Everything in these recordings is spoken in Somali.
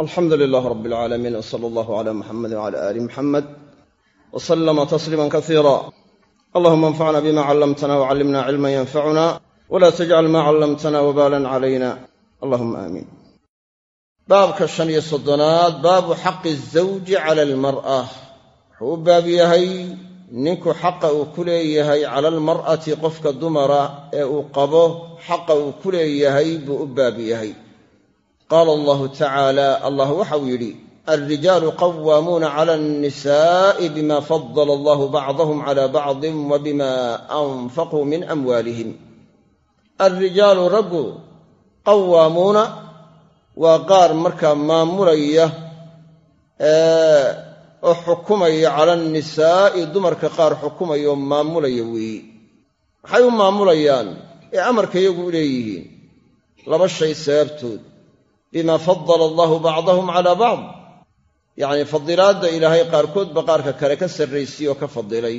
alxamdu lilaah rab alcaalamiin w sala allahu cala muxamedi wcala aali muxamed w salama tasliima kasiira allahuma anfacna bima callamtana wcallimna cilman yanfacuna wla tajcal ma callamtana wbalan calayna allahuma aamiin baabka shan iyo soddonaad baabu xaqi azawji cala almar'a. Wuxuu u baab yahay ninku xaqa uu ku leeyahay cala almar'ati qofka dumara ee uu qabo xaqa uu buu u baab yahay qaala allahu tacaala allah waxau yidhi alrijaalu qawaamuuna cala alnisaa'i bima fadala allahu bacdahum cala bacdin wa bima anfaquu min amwaalihim alrijaalu raggu qawaamuuna waa qaar markaa maamulaya oo xukumaya cala annisaa'i dumarka qaar xukumaya oo maamulaya weeye maxay u maamulayaan ee amarka iyagu u leeyihiin laba shay sababtood bima fadala allahu bacdahum calaa bacd. Yacnii fadilaadda ilaahay qaarkoodba qaarka kale ka sarraysay oo ka fadilay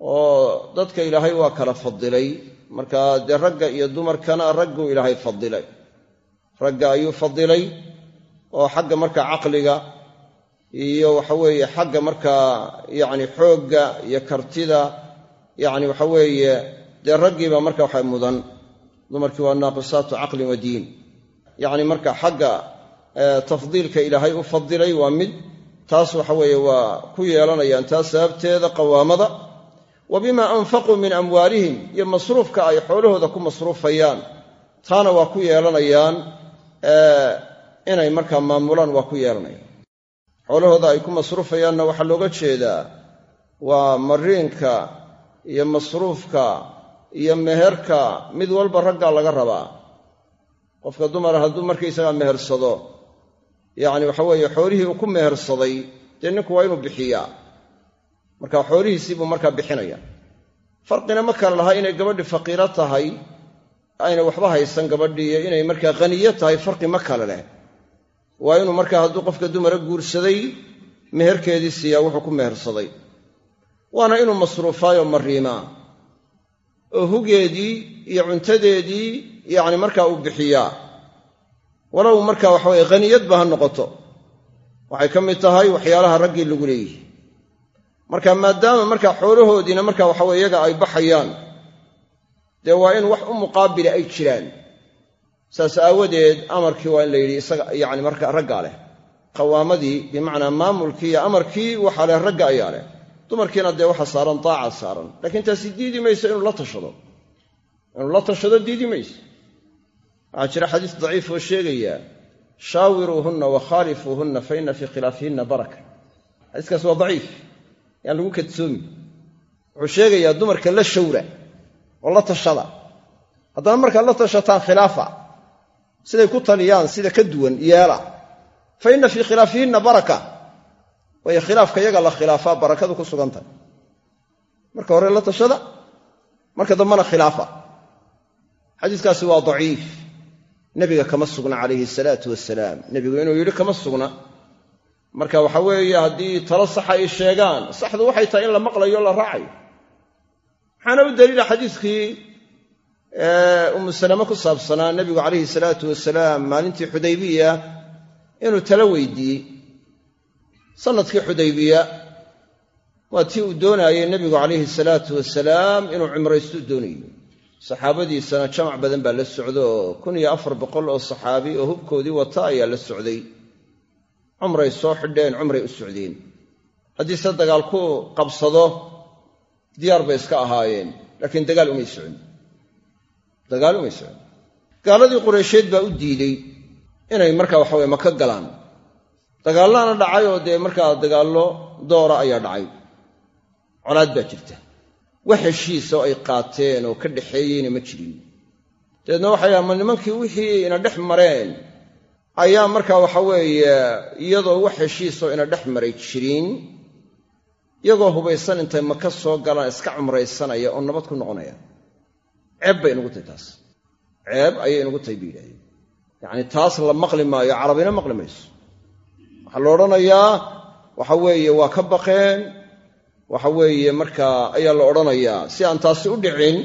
oo dadka ilaahay waa kala fadilay marka dee ragga iyo dumarkana ragguu ilaahay fadilay ragga ayuu fadilay oo xagga markaa caqliga iyo waxaweeye xagga markaa yacni xoogga iyo kartida yacni waxaweeye dee raggiiba marka waxa mudan. Dumarkii waa naaqisaatu caqlin wa diin yacni marka xagga tafdiilka ilaahay u fadilay waa mid taas waxa weeye waa ku yeelanayaan taas sababteeda qawaamada. Wa bimaa anfaquu min amwaalihim iyo masruufka ay xoolahooda ku masruufayaan. Taana waa ku yeelanayaan inay markaa maamulaan waa ku yeelanayaan. Xoolahooda ay ku masruufayaanna waxaa looga jeedaa waa mariinka iyo masruufka iyo meherka mid walba raggaa laga rabaa qofka dumara hadduu markaysagaa mehersado yacni waxa weeye xoolihii uu ku mehersaday dee ninku waa inuu bixiyaa. Marka xoolihiisii buu markaa bixinaya. Farqina ma kale lahaa inay gabadhi faqiiro tahay ayna waxba haysan gabadhii iyo inay markaa khaniyo tahay farqi ma kale leh. Waa inuu markaa hadduu qofka dumara guursaday meherkeedii siiyaa wuxuu ku mehersaday. Waana inuu masruufaayoo mariimaa oo hugeedii iyo cuntadeedii yacni markaa uu bixiyaa. Walow markaa waxaweye khaniyadba ha noqoto. Waxay ka mid tahay waxyaalaha raggii lagu leeyihi. Marka maadaama markaa xoolahoodiina marka waxaweye iyaga ay baxayaan dee waa in wax u muqaabila ay jiraan. Saas aawadeed amarkii waa in la yidhi isaga yacni marka raggaa leh. Qawaamadii bimacnaa maamulkii iyo amarkii waxaa leh ragga ayaa leh. Dumarkiina dee waxa saaran daaca saaran. Laakiin taasi diidi mayso inuu la tashado. Inuu la tashado diidi mayso waxaa jira xadiis daciif oo sheegaya shaawiruuhunna wa khaalifuuhunna fa inna fii khilaafihinna baraka. Xadiiskaas waa daciif yaan lagu kadsoomi wuxuu sheegayaa dumarka la shawra oo la tashada. Haddana markaad la tashataan khilaafa siday ku taliyaan sida ka duwan yeela. Fa inna fii khilaafihinna baraka. Waayo khilaafka yaga la khilaafaa barakadu ku sugan tahay. Marka hore la tashada marka dambena khilaafa. Xadiiskaasi waa daciif nebiga kama sugna calayhi salaatu wasalaam nebigu inuu yidhi kama sugna. Marka waxa weeye haddii talo saxa ay sheegaan saxdu waxay tahay in la maqlayo la raacayo. Maxaana u daliila xadiiskii umu salame ku saabsanaa nebigu calayhi salaatu wasalaam maalintii xudaybiya inuu talo weydiiyey. Sanadkii xudaybiya waa tii uu doonaayey nebigu calayhi salaatu wasalaam inuu cumraystuu doonayo saxaabadiisana jamac badan baa la socda oo kun iyo afar boqol oo saxaabi oo hubkoodii wata ayaa la socday. Cumray soo xidheen cumray u socdeen. Haddiise dagaal ku qabsado diyaar bay iska ahaayeen laakiin dagaal umay socon. Dagaal umay socon. Gaaladii qureysheed baa u diiday inay markaa waxaweye maka galaan. Dagaallana dhacay oo dee markaa dagaallo doora ayaa dhacay. Colaad baa jirta wax heshiisa oo ay qaateen oo ka dhaxeeyeyna ma jirin. Dabeedna waxay dhahan ma nimankii wixii ina dhex mareen ayaa markaa waxa weeye iyadoo wax heshiisoo ina dhex maray jirin iyagoo hubaysan intay maka soo galaan iska cumraysanaya oo nabad ku noqonaya. Ceeb bay inugu tahay taas. Ceeb ayay inugu tahay bay yidhahdeen. Yacni taas la maqli maayo carabina maqli mayso. Waxaa la odhanayaa waxa weeye waa ka baqeen waxa weeye markaa ayaa la odhanayaa si aan taasi u dhicin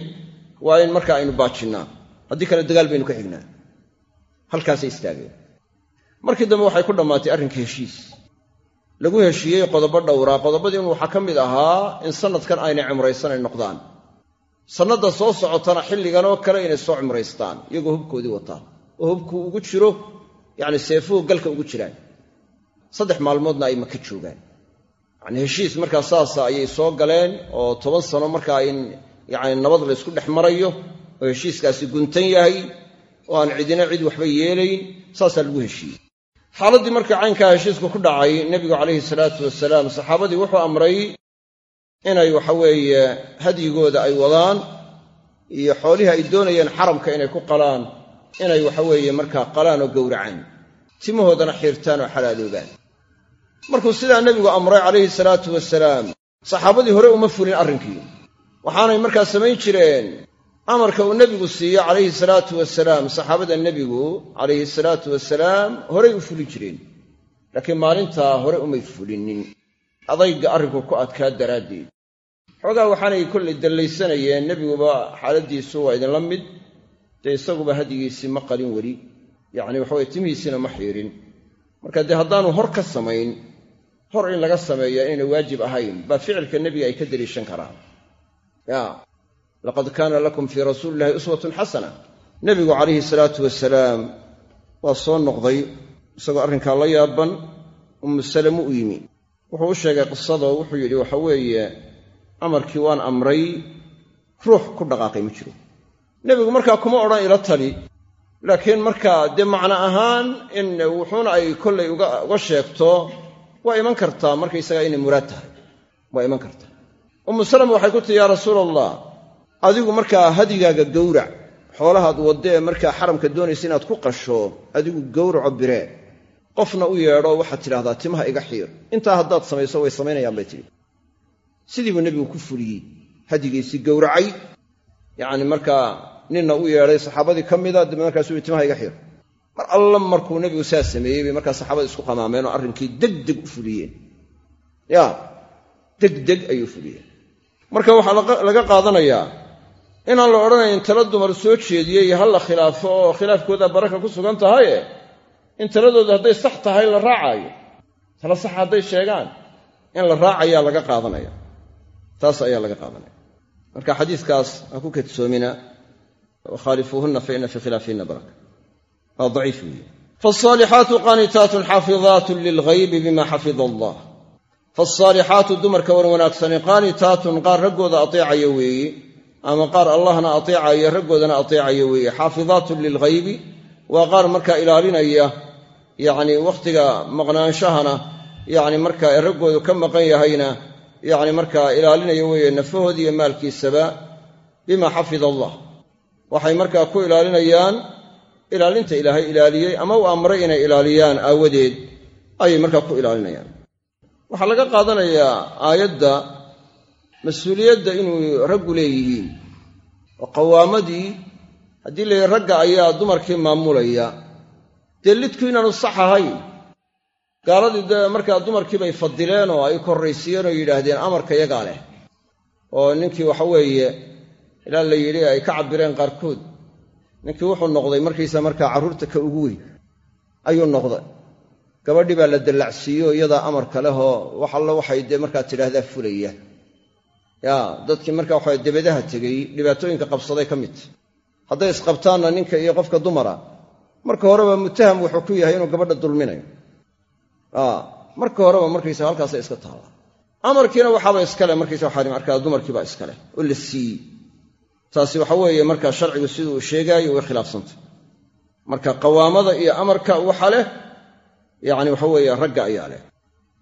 waa in marka aynu baajinnaa haddii kale dagaal baynu ka xignaa. Halkaasay istaageen. Markii dambe waxay ku dhammaatay arrinka heshiis. Lagu heshiiyey qodobo dhowraa qodobadii in waxaa ka mid ahaa in sannadkan aynay cimraysanay noqdaan. Sannadda soo socotana xilligan oo kale inay soo cimraystaan iyagoo hubkoodii wataan. Oo hubku ugu jiro yacni seefuhu galka ugu jiraan. Saddex maalmoodna ay maka joogaan yacni heshiis markaa saasa ayay soo galeen oo toban sano markaa in yacni nabad la ysku dhex marayo oo heshiiskaasi guntan yahay oo aan cidina cid waxba yeelayn saasaa lagu heshiiyey. Xaaladdii marka caynkaa heshiisku ku dhacay nebigu calayhi salaatu wasalaam saxaabadii wuxuu amray inay waxaweeye hadyigooda ay wadaan iyo xoolihii ay doonayeen xaramka inay ku qalaan inay waxaweeye markaa qalaan oo gowracaan timahoodana xiirtaan oo xalaaloobaan markuu sidaa nebigu amray calayhi salaatu wasalaam saxaabadii hore uma fulin arrinkii waxaanay markaa samayn jireen amarka uu nebigu siiyo calayhi salaatu wasalaam saxaabada nebigu calayhi salaatu wasalaam horay u fulin jireen. Laakiin maalintaa hore umay fulinin. Adayga arrinku ku adkaa daraaddeed. Xoogaa waxaanay kollay dallaysanayeen nebiguba xaaladdiisu waa idinla mid dee isaguba hadyigiisii ma qalin weli. Yacni waxaweye timihiisiina ma xiirin. Marka dee haddaanu hor ka samayn hor in laga sameeya inayna waajib ahayn baa ficilka nebiga ay ka deliishan karaan. Ya laqad kaana lakum fii rasuuli illahi uswatun xasana. Nebigu calayhi salaatu wasalaam waa soo noqday isagoo arrinkaa la yaaban ummu salemu u yimi. Wuxuu u sheegay qisadoo wuxuu yidhi waxa weeye amarkii waan amray ruux ku dhaqaaqay ma jiro. Nebigu markaa kuma odhan ila tali laakiin markaa dee macno ahaan in wuxuuna ay kollay uga sheegto waa iman kartaa markaysagaa inay muraad tahay. Waa iman kartaa. Ummu salama waxay ku tihi yaa rasuula allah adigu markaa hadigaaga gowrac xoolahaad waddee markaa xaramka doonaysa inaad ku qasho adigu gowraco biree qofna u yeedho waxaad tidhahdaa timaha iga xiir. Intaa haddaad samayso way samaynayaan bay tidhi. Sidii buu nebigu ku fuliyey. Hadigiisii gowracay. Yacni markaa ninna u yeedhay saxaabadii ka mida dabe markaasuu timaha iga xiir mar alla markuu nebigu saa sameeyey bay markaa saxaabada isku qamaameen oo arrinkii degdeg u fuliyeen. Ya degdeg ayuu fuliyeen. Marka waxaa laga qaadanayaa inaan la odhanayn tala dumar soo jeediyey ha la khilaafo oo khilaafkooda baraka ku sugan tahaye in taladooda hadday sax tahay la raacaayo tala sax hadday sheegaan in la raacayaa laga qaadanaya. Taas ayaa laga qaadanaya. Marka xadiiskaas ha ku kadsoomina wakhaalifuuhunna fa ina fii khilaafihinna baraka waa daciif weeye. Faalsaalixaatu qaanitaatun xaafidaatun lilghaybi bima xafida allah faalsaalixaatu dumarka wan wanaagsani qaanitaatun qaar raggooda ateecaya weeye ama qaar allahna ateecaya raggoodana ateecaya weeye. Xaafidaatun lilghaybi waa qaar markaa ilaalinaya yacni wakhtiga maqnaanshahana yacni markaa ee raggoodu ka maqan yahayna yacni markaa ilaalinaya weeye nafahoodi iyo maalkiisaba bima xafida allah waxay markaa ku ilaalinayaan ilaalinta ilaahay ilaaliyey ama u amray inay ilaaliyaan aawadeed ayay markaa ku ilaalinayaan. Waxaa laga qaadanayaa aayadda mas'uuliyadda inuu raggu leeyihiin. Oo qawaamadii haddii la yidhi ragga ayaa dumarkii maamulaya dee lidku inaanu sax ahayn? Gaaladii dee markaa dumarkii bay fadileen oo ay korraysiiyeen oo yidhaahdeen amarka yagaa leh. Oo ninkii waxa weeye ilaa la yidhi ay ka cabbireen qaarkood ninkii wuxuu noqday markiisa markaa carruurta ka ugu weyn. Ayuu noqday. Gabadhii baa la dallacsiiyo iyadaa amarka lehoo wax allo waxay dee markaa tidhaahdaa fulaya. Yaa dadkii markaa waxa debadaha tegey dhibaatooyinka qabsaday ka mid. Hadday isqabtaanna ninka iyo qofka dumara marka horeba mutaham wuxuu ku yahay inuu gabadha dulminayo. Marka horeba markaysa halkaasa iska taalla amarkiina waxaaba iskale markaysa waxaa markaa dumarkiibaa iskale oo la siiyey taasi waxa weeye markaa sharcigu siduu sheegaayo way khilaafsantay. Marka qawaamada iyo amarka waxa leh yacni waxa weeye ragga ayaa leh.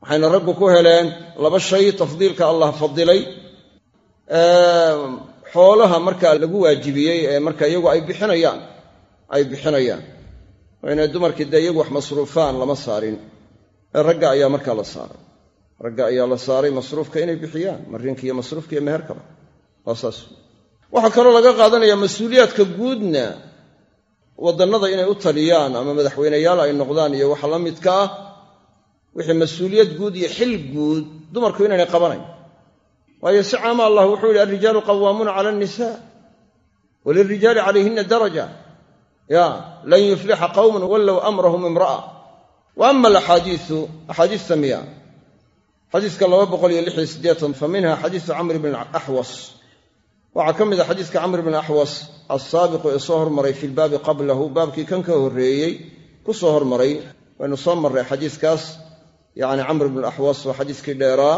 Waxayna raggu ku heleen laba shay tafdiilka allah fadilay. Xoolaha markaa lagu waajibiyey ee marka iyagu ay bixinayaan ay bixinayaan. Oo inay dumarkii dee iyagu wax masruufaan lama saarin. Ragga ayaa markaa la saaray. Ragga ayaa la saaray masruufka inay bixiyaan marinka iyo masruufka iyo meherkaba waa saas waxaa kaloo laga qaadanayaa mas'uuliyaadka guudna wadannada inay u taliyaan ama madaxweyneyaal ay noqdaan iyo waxa la midka ah. Wixii mas'uuliyad guud iyo xil guud dumarku inaynay qabanayn. Waayo si caama allah wuxuu yidhi alrijaalu qawaamuuna cala alnisa walilrijaali calayhinna daraja. Ya lan yuflixa qawmun wallow amrahum imra'a. Wa ama alaxaadiisu axaadiista miya. Xadiiska laba boqol iyo lix iyo siddeetan fa minha xadiisu camr bn axwas waxaa ka mid a xadiiska camr bn axwas alsaabiqu ee soo hormaray fi lbaabi qablahu baabkii kan ka horreeyey ku soo hormaray. Waynu soo marray xadiiskaas. Yacni camr bn axwas waa xadiiskii dheeraa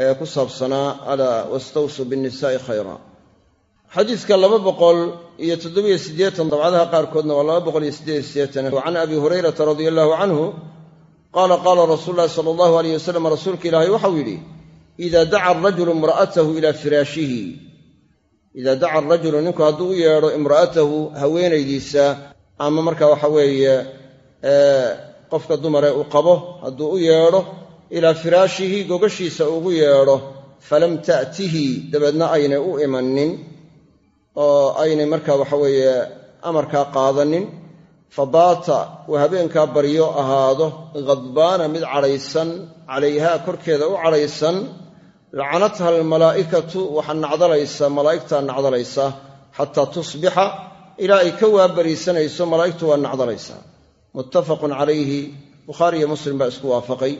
ee ku saabsanaa alaa wastawsuu binnisaai khayra. Xadiiska laba boqol iyo toddobiyo siddeetan dabcadaha qaarkoodna waa laba boqol iyo siddeed iyo siddeetan can abi hurayrata radia allahu canhu qaala qaala rasuulu llahi sala allahu aleyh wasalam rasuulka ilaahay waxau yidhi idaa daca arajulu imra'atahu ilaa firaashihi idaa daca arajulu ninku hadduu u yeedho imra'atahu haweenaydiisa ama marka waxa weeye qofka dumare uu qabo hadduu u yeedho ilaa firaashihi gogashiisa ugu yeedho falam ta'tihi dabeedna aynay u imanin oo aynay marka waxa weeye amarkaa qaadanin fabaata uu habeenkaa baryo ahaado khadbaana mid cadhaysan calayhaa korkeeda u cadhaysan lacanatha almalaa'ikatu waxaa nacdalaysa malaa'igtaa nacdalaysa xataa tusbixa ilaa ay ka waabariisanayso malaa'igtu waa nacdalaysaa muttafaqun calayhi bukhaari iyo muslim baa isku waafaqay.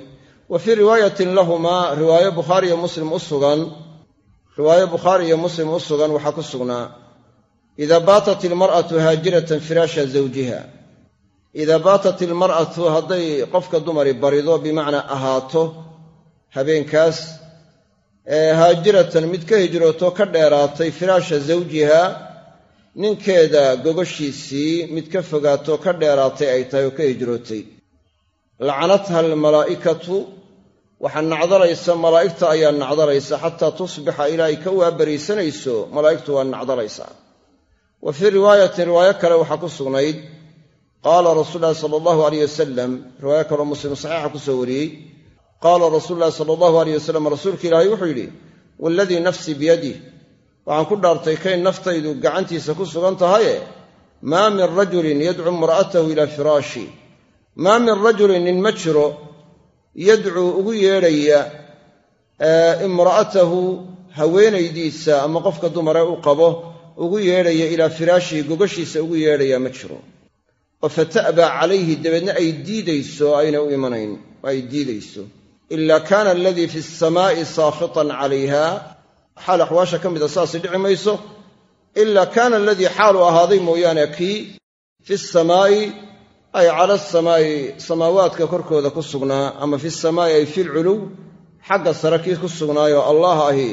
Wa fii riwaayatin lahumaa riwaayo bukhaari iyo muslim u sugan riwaayo bukhaari muslim u sugan waxaa ku sugnaa idaa baatat ilmar'atu haajiratan firaasha zawjiha. Idaa baatat ilmar'atu hadday qofka dumari barido bimacnaa ahaato habeenkaas haajiratan mid ka hijrooto ka dheeraatay firaasha zawjiha ninkeeda gogoshiisii mid ka fogaato ka dheeraatay ay tahay oo ka hijrootay. Lacanatha almalaa'ikatu waxaa nacdalaysa malaa'igta ayaa nacdalaysa xataa tusbixa ilaa ka waabariisanayso malaa'igtu waa nacdalaysaa wa fii riwaayatin riwaayo kale waxaa ku sugnayd qaala rasuulu llahi sala allahu aleyh wasalam riwaayo kaleo muslim saxiixa ku soo wariyey qaala rasuulu llahi sala allahu aleyh wasalam rasuulka ilaahay wuxuu yidhi waaladii nafsii biyadih waxaan ku dhaartay kay naftaydu gacantiisa ku sugan tahaye? Maa min rajulin yadcuu imra'atahu ilaa firaashi. Maa min rajulin nin ma jiro yadcuu ugu yeedhaya imra'atahu haweenaydiisa ama qofka dumare u qabo ugu yeedhaya ilaa firaashihi gogashiisa ugu yeedhaya ma jiro. Oo fata'baa calayhi dabeedna ay diidayso ayna u imanayn ay diidayso ila kaana aladii fi samaa'i saakhitan calayha xaal axwaasha ka mida saasay dhici mayso ilaa kaana aladii xaalu ahaaday mooyaane kii fi samaa'i ay cala asamaa'i samaawaadka korkooda ku sugnaa ama fi samaa'i ay filculuw xagga sare kii ku sugnaayoo allah ahi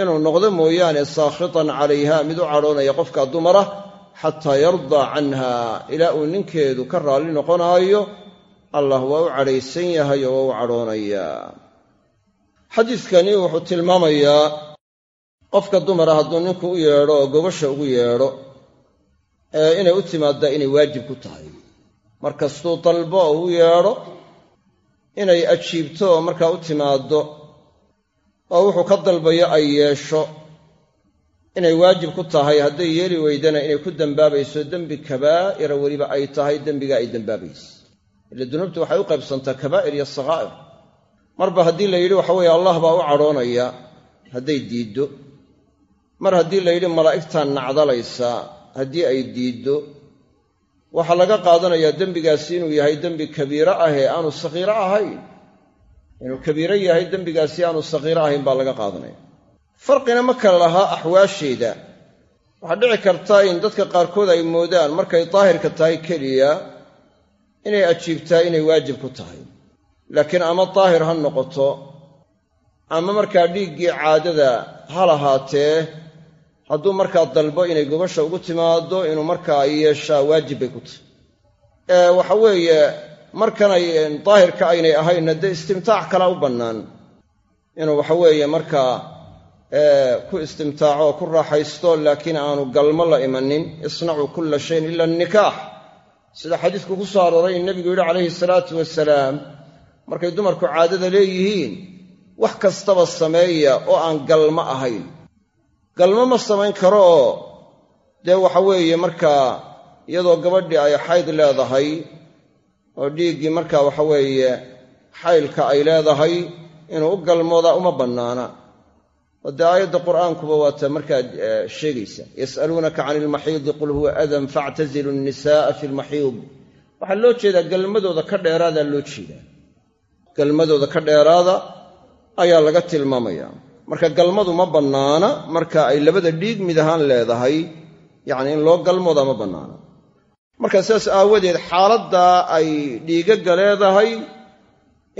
inuu noqdo mooyaane saakhitan calayha mid u cadhoonaya qofka dumara xataa yardaa canha ilaa uu ninkeedu ka raalli noqonaayo allah waa u cadhaysan yahay oo waa u cadhoonayaa xadiidkani wuxuu tilmaamayaa qofka dumara hadduu ninku u yeedho oo gobasha ugu yeedho inay u timaaddaa inay waajib ku tahay. Markastuu dalbo oo u yeedho inay ajiibto oo markaa u timaaddo oo wuxuu ka dalbayo ay yeesho inay waajib ku tahay hadday yeeli weydana inay ku dembaabayso dembi kabaa'ira weliba ay tahay dembiga ay dembaabayso ila dunuubtu waxay u qaybsantaa kabaa'ir iyo sakhaa'ir marba haddii la yidhi waxa weeye allah baa u cadhoonaya hadday diiddo. Mar haddii la yidhi malaa'igtaa nacdalaysaa haddii ay diiddo waxaa laga qaadanayaa dembigaasi inuu yahay dembi kabiiro ah ee aanu sakhiiro ahayn. Inuu kabiiro yahay dembigaasi aanu sakhiiro ahayn baa laga qaadanaya. Farqina ma kale lahaa axwaasheeda waxaa dhici karta in dadka qaarkood ay moodaan markay daahirka tahay keliya inay ajiibtaa inay waajib ku tahay. Laakiin ama daahir ha noqoto ama markaa dhiiggii caadada ha lahaatee hadduu markaa dalbo inay gobasha ugu timaado inuu markaa yeeshaa waajib bay ku tahay. Waxa weeye markanay daahirka aynay ahaynna dee istimtaac kalaa u bannaan. Inuu waxa weeye markaa ku istimtaaco oo ku raaxaysto laakiin aanu galmo la imanin isnacuu kulla shayin ila annikaax sida xadiisku ku soo arooray in nebigu yidhi calayhi salaatu wasalaam markay dumarku caadada leeyihiin wax kastaba sameeya oo aan galmo ahayn. Galmo ma samayn karo oo dee waxa weeye markaa iyadoo gabadhii ay xayd leedahay oo dhiiggii markaa waxa weeye xaylka ay leedahay inuu u galmoodaa uma bannaana oo dee aayadda qur'aankuba waata markaa sheegaysa. Yas'aluunaka cani ilmaxiidi qul huwa adan faactazilu nnisa'a fi lmaxiid waxaa loo jeedaa galmadooda ka dheeraadaa loo jeedaa. Galmadooda ka dheeraada ayaa laga tilmaamaya. Marka galmadu ma bannaana marka ay labada dhiig mid ahaan leedahay yacni in loo galmooda ma bannaana. Marka sidaas aawadeed xaaladdaa ay dhiigagga leedahay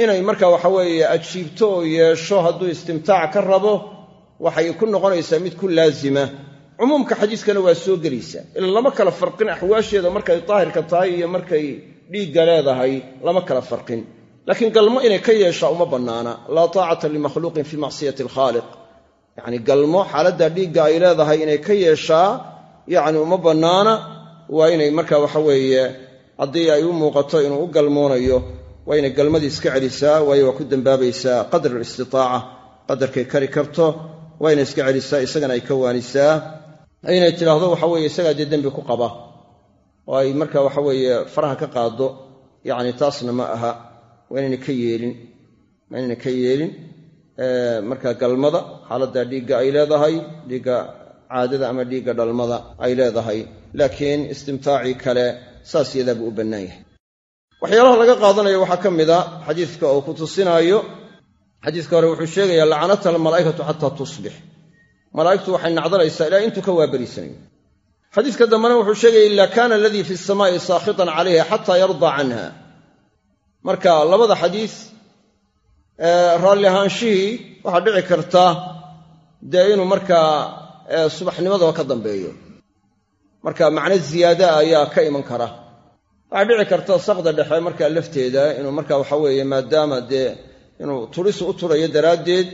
inay marka waxa weeye ajiibto oo yeesho hadduu istimtaac ka rabo waxay ku noqonaysaa mid ku laazima. Cumuumka xadiiskana waa soo gelaysaa ila lama kala farqin axwaasheeda markay daahirka tahay iyo markay dhiigga leedahay lama kala farqin. Laakiin galmo inay ka yeeshaa uma bannaana. Laa taacata limakhluuqin fii macsiyati alkhaaliq. Yacni galmo xaaladda dhiigga ay leedahay inay ka yeeshaa yacni uma bannaana waa inay marka waxa weeye haddii ay u muuqato inuu u galmoonayo waa inay galmadii iska celisaa waayo waa ku dembaabaysaa qadra alistitaaca qadarkay kari karto waa inay iska celisaa isagana ay ka waanisaa. Inay tidhaahdo waxa weeye isagaa dee dembi ku qaba oo ay marka waxa weeye faraha ka qaado yacni taasna ma aha. Waa inayna ka yeelin waa ka yeelin. Marka galmada xaaladda dhiigga ay leedahay dhiigga caadada ama dhiigga dhalmada ay leedahay. Laakiin istimtaacii kale saas yadaa buu u bannaan yahay. Waxyaalaha laga qaadanayo waxaa ka mida xadiidka oo ku tusinaayo xadiiska hore wuxuu sheegayaa lacanatha almalaa'ikatu xataa tusbix. Malaa'igtu waxay nacdalaysaa ilaa intuu ka waabariisanayo xadiiska dambena wuxuu sheegaya ila kaana aladii fi samaa'i saakhitan calayha xataa yardaa canha. Marka labada xadiis raalli ahaanshihii waxaa dhici karta dee inuu markaa subaxnimadaba ka dambeeyo. Marka macno ziyaada ayaa ka iman kara. Waxaa dhici karta saqda dhexe markaa lafteeda inuu marka waxa weeye maadaama dee inuu turisu u turayo daraaddeed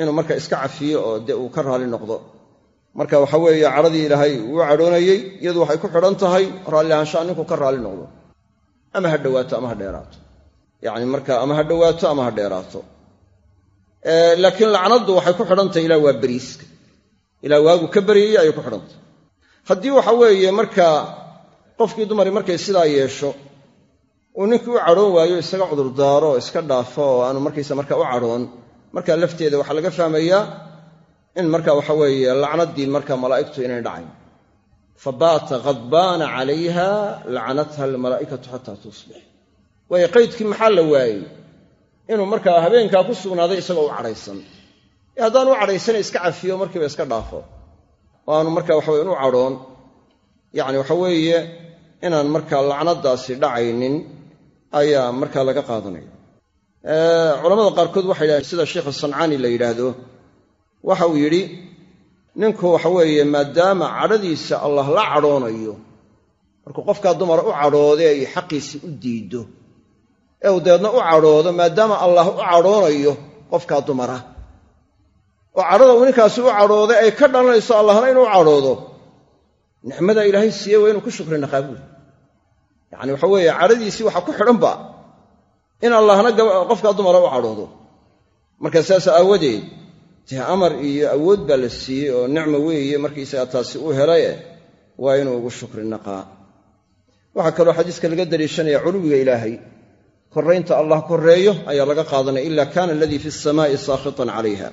inuu marka iska cafiyo oo dee uu ka raali noqdo. Marka waxa weeye cadhadii ilaahay uu cadhoonayey iyadu waxay ku xidhan tahay raalli ahaanshaha ninku ka raali noqdo. Ama ha dhowaato ama ha dheeraato. Yacni marka ama ha dhowaato ama ha dheeraato. Laakiin lacnaddu waxay ku xidhantahay ilaa waa beriiska. Ilaa waagu ka baryayey ayay ku xidhantahy haddii waxa weeye markaa qofkii dumari markay sidaa yeesho uu ninkii u cadhoon waayo isaga cudurdaaro oo iska dhaafo oo aanu markaysa marka u cadhoon markaa lafteeda waxaa laga fahmayaa in marka waxa weeye lacnaddii marka malaa'igtu inay dhacayn fa baata khadbaana calayha lacanatha almalaa'ikatu xataa tusbix. Waayo qaydkii maxaa la waayey? Inuu markaa habeenkaa ku sugnaaday isagoo u cadhaysan. Ee haddaan u cadhaysana iska cafiyo markiiba iska dhaafo. Oo aanu marka waxaweye inu cadhoon. Yacni waxa weeye inaan markaa lacnadaasi dhacaynin ayaa markaa laga qaadanaya culamada qaarkood waxay yidhahdeen sida sheikha sancaani la yidhaahdo waxa uu yidhi ninku waxa weeye maadaama cadhadiisa allah la cadhoonayo markuu qofkaa dumara u cadhoode ay xaqiisii u diiddo ee uu dabeedna u cadhoodo maadaama allah u cadhoonayo qofkaa dumara oo cadhada uu ninkaasi u cadhooday ay ka dhalanayso allahna inuu cadhoodo nicmada ilaahay siiye waa inuu ku shukri naqaabuul yacani waxa weeye cadhadiisii waxaa ku xidhanba in allahna qofkaa dumara u cadhoodo. Marka saas aawadeed dee amar iyo awood baa la siiyey oo nicmo weeye markiisaga taasi u helaye waa inuu ugu shukri naqaa waxaa kaloo xadiiska laga daliishanaya culuwiga ilaahay. Korraynta allah korreeyo ayaa laga qaadanaya ila kana aladii fi samaa'i saakhitan calayha.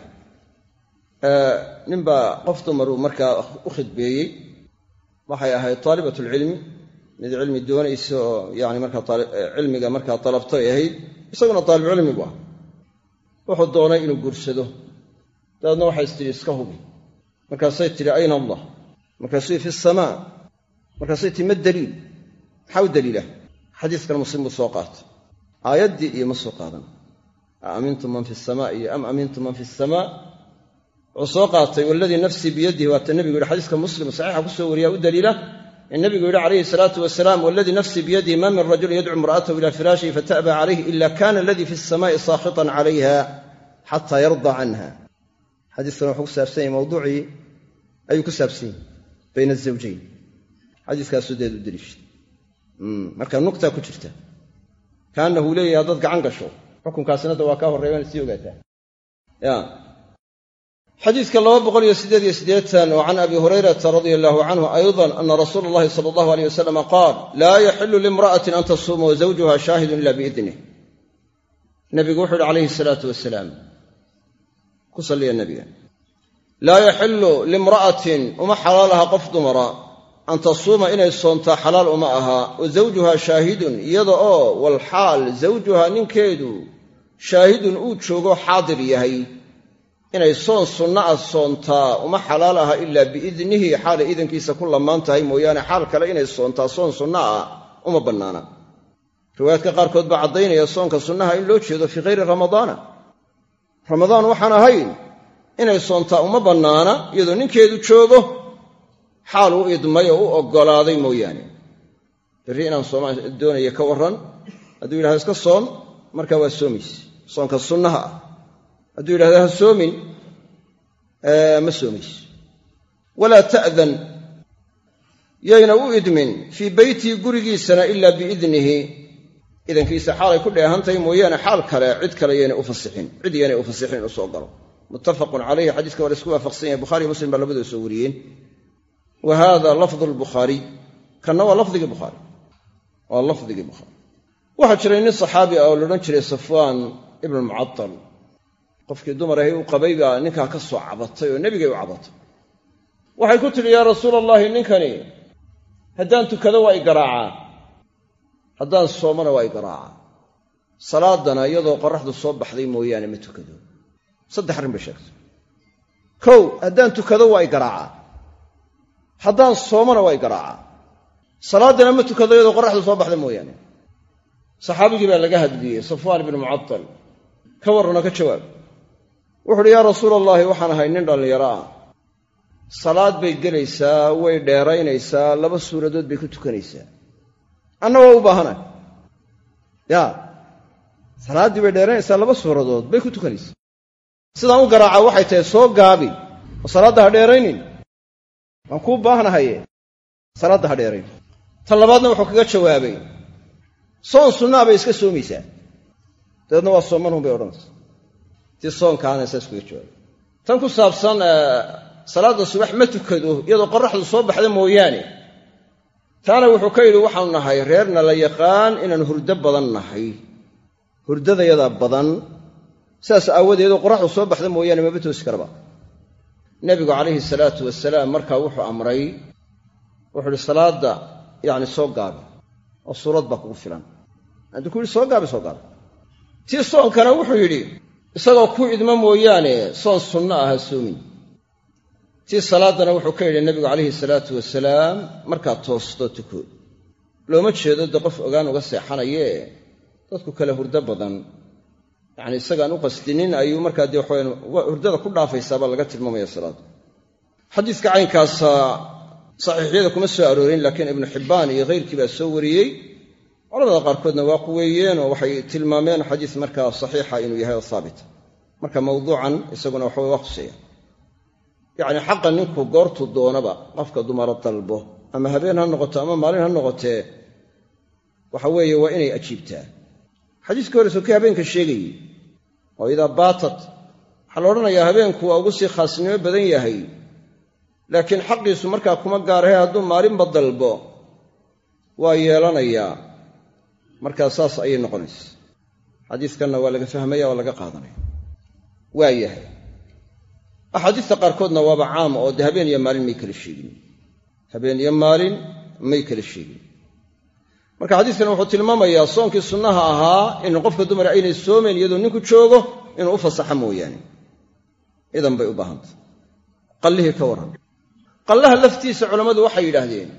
Ninbaa qof dumaruu markaa u khidbeeyey waxay ahayd taalibat lcilmi mid cilmi doonaysa oo yani markaa cilmiga markaa dalabtay ahayd isaguna taalibcilmi bu ah wuxuu doonay inuu guursado. Dabeedna waxay tidhi iska hubi. Markaasay tidhi ayna allah? Markaasuu fi samaa markaasay tihi ma daliil? Maxaa u daliila xadiiskan muslim buu soo qaatay. Aayaddii iyo ma soo qaadan. A amintum man fi samaa iyo am amintum man fi samaa? Wuxuu soo qaatay waladii nafsii biyadihi waata nebigu yihi xadiiska muslim saxiixa ku soo wariyaa u daliila in nebigu yidhi calayhi salaatu wasalaam waladii nafsii biyadihi ma min rajulin yadcu imra'atahu ila firaashihi fata'ba calayh ila kana aladii fi samaa'i saakhitan calayha xataa yarda canha xadiiskan wuxuu ku saabsan yahy mawduucii ayuu ku saabsan yahy bayna azawjayn xadiiskaasuu deed u deliishay. Marka nugtaa ku jirta. Kaanahu leeyahay haddaad gacan gasho xukunkaasnada waa kaa horreya waana sii ogaataa xadiidka laba boqol iyo siddeed iyo siddeetan oo can abi hurayrata radia allahu canhu ayضa ana rasuula allahi sala allahu aleyh wasalama qaal laa yaxilu limra'atin an tasuuma wazawjuha shaahidun ila biidnih nabigu wuxuu yihi calayhi salaatu wasalaam ku salliya nebiga. Laa yaxilu limra'atin uma xalaalaha qof dumara an tasuuma inay soontaa xalaal uma aha wa zawjuhaa shaahidun iyada oo walxaal zawjuhaa ninkeedu shaahidun uu joogo xaadir yahay inay soon sunna ah soontaa uma xalaal aha ilaa biidnihi xaalay idankiisa ku lamaan tahay mooyaane xaal kale inay soontaa soon sunna ah uma bannaana. Riwaayaadka qaarkood baa caddaynaya soonka sunnaha in loo jeedo fii hayri ramadaana ramadaan waxaan ahayn inay soontaa uma bannaana iyadoo ninkeedu joogo xaal u idmay oo u oggolaaday mooyaane. Berri inaan soomaan doonaya ka warran hadduu yidhahdo iska soom markaa waa soomayse soonka sunnaha ah hadduu yidhahdo ha soomin. Ma soomayse walaa ta'dan. Yayna u idmin fii beytii gurigiisana ilaa biidnihi. Idankiisa xaalay ku dheehantahay mooyaane xaal kale cid kale yaynay u fasixin. Cid yaynay u fasixin inuu soo galo. Muttafaqun calayhi xadiiska waa la isku waafaqsan yahay. Bukhariiyo muslim baa labadoo soo wariyeen. Wa hada lafdu lbukhaariy kanna waa lafdigii bukhaari waa lafdigii bukhaari waxaa jiray nin saxaabi ah oo laodhan jiray safwaan ibnu mucatal qofkii dumar ahay u qabay baa ninkaa ka soo cabatay oo nebigay u cabatay. Waxay ku tidhi yaa rasuula allaahi ninkani haddaan tukado waa i garaacaa? Haddaan soomana waa i garaacaa? Salaadana iyadoo qoraxdu soo baxday mooyaane ma tukado. Saddex arrin bay sheegtay. Kow haddaan tukado waa i garaacaa? Haddaan soomana waa i garaacaa? Salaaddana ma tukado iyadoo qoraxdu soo baxday mooyaane? Saxaabigii baa laga hadliyey safwaan ibnu mucatal ka warrano ka jawaab wuxu yaa rasuula allaahi waxaan ahay nin dhallinyaro ah. Salaad bay gelaysaa way dheeraynaysaa laba suuradood bay ku tukanaysaa. Anna waa u baahanay. Yaa salaaddii bay dheeraynaysaa laba suuradood bay ku tukanaysaa. Sidaan u garaaca waxay tahay soo gaabi oo salaadda ha dheeraynin. Waan kuu baahnahaye salaadda ha dheerayn tan labaadna wuxuu kaga jawaabay soon sunnaa bay iska soomaysaa. Dabeedna waa soomanhun bay odhanaysa tii soonkaana saas kuga jawaabay tan ku saabsan salaadda subax ma tukado iyadoo qoraxdu soo baxda mooyaane. Taana wuxuu ka yidhi waxaanu nahay reerna la yaqaan inaan hurdo badan nahay. Hurdadayadaa badan. Sidaas aawadeedoo qoraxdu soo baxda mooyaane maba toosi karaba. Nebigu calayhi salaatu wasalaam markaa wuxuu amray wuxuu ihi salaadda yacni soo gaabi oo suurad baa kugu filan. Hadduu ku yidhi soo gaabi soo gaabi. Tii soonkana wuxuu yidhi isagoo ku idmo mooyaane soon sunno ah ha soomin tii salaaddana wuxuu ka yidhi nebigu calayhi salaatu wasalaam markaad toosto tuko. Looma jeedo dee qof ogaan uga seexanayee dadku kale hurdo badan. Yacni isagaan u qasdinin ayuu markaa dee waxaweyan hurdada ku dhaafaysaabaa laga tilmaamaya salaadda xadiiska caynkaasa saxiixyada kuma soo aroorin laakiin ibnu xibbaan iyo khayrkii baa soo wariyey culamada qaarkoodna waa quweeyeen oo waxay tilmaameen xadiis markaa saxiixa inuu yahay oo haabita marka mawduucan isaguna waxaway waa khuseeya yacni xaqa ninku goortuu doonaba qofka dumara dalbo ama habeen ha noqoto ama maalin ha noqotee waxa weeye waa inay ajiibtaa. Xadiiskii hore sokii habeenka sheegayey oo idaa baatat waxaa la odhanayaa habeenku waa ugu sii khaasnimo badan yahay. Laakiin xaqiisu markaa kuma gaarahe hadduu maalinba dalbo waa yeelanayaa markaa saas ayay noqonaysa. Xadiiskanna waa laga fahmaya waa laga qaadanaya. Waa yahay. Axaadiista qaarkoodna waaba caama oo de habeen iyo maalin may kala sheegin. Habeen iyo maalin may kala sheegin. Marka xadiiskan wuxuu tilmaamayaa soonkii sunnaha ahaa in qofka dumar aynay soomayn iyadoo ninku joogo inuu u fasaxa mooyaane. Idan bay u baahantay. Qallihii ka warran qallaha laftiisa culammadu waxay yidhaahdeen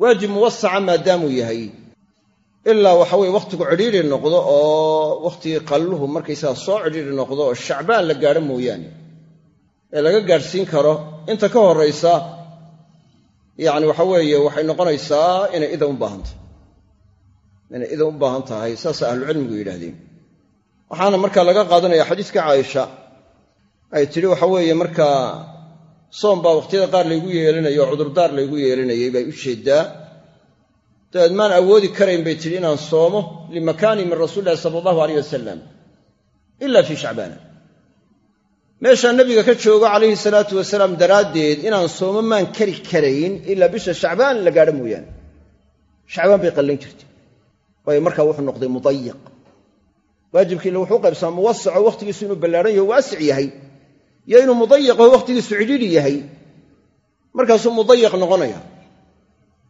waajib muwasaca maadaamuu yahay ilaa waxaweye wakhtigu cidhiiri noqdo oo wakhtigii qalluhu markaysaga soo cidhiiri noqdo oo shacbaan la gaadho mooyaane. Ee laga gaadhsiin karo inta ka horraysa yacni waxa weeye waxay noqonaysaa inay idan u baahan tahay inay idan u baahan tahay saasa ahlucilmigu yidhaahdeen. Waxaana markaa laga qaadanaya xadiiska caaisha ay tidhi waxa weeye markaa soom baa wakhtiyada qaar laygu yeelinayo oo cudurdaar laygu yeelinayay bay u jeeddaa dabeed maan awoodi karayn bay tidhi inaan soomo limakaani min rasuuli illahi sala allahu aleyh wasalam ila fii shacbaana. Meeshaa nebiga ka joogo calayhi salaatu wasalaam daraaddeed inaan soomo maan kari karayn ilaa bisha shacbaan la gaadho mooyaane. Shacbaan bay qallan jirtay waayo markaa wuxuu noqday mudayiq waajibkiila wuxuu qaybsamaa muwasaco wakhtigiisu inuu ballaaran yaho waasic yahay iyo inuu mudayiqaho wakhtigiisu cidhiidhi yahay. Markaasuu mudayiq noqonaya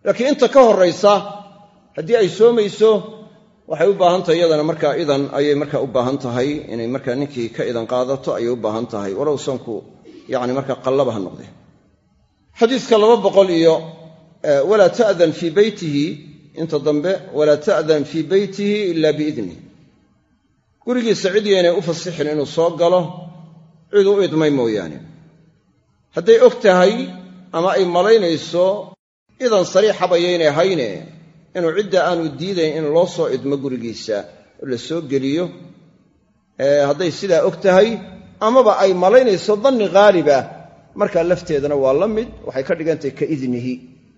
laakiin inta ka horraysa haddii ay soomayso waxay u baahan tahay iyadana markaa idan ayay markaa u baahan tahay inay markaa ninkii ka idan qaadato ayay u baahan tahay walow soonku yani markaa qallaba ha noqde xadiidka laba boqol iyo walaa ta'dan fii beytihi inta dambe walaa ta'dan fii beytihi ila biidnih gurigiisa cid yaynay u fasixin inuu soo galo cid u idmay mooyaane. Hadday og tahay ama ay malaynayso idan sariixaba yaynay hayne inuu cidda aanu diidayn in loo soo idmo gurigiisa la soo geliyo hadday sidaa og tahay amaba ay malaynayso danni haalib ah markaa lafteedana waa la mid waxay ka dhigantahay ka idnihi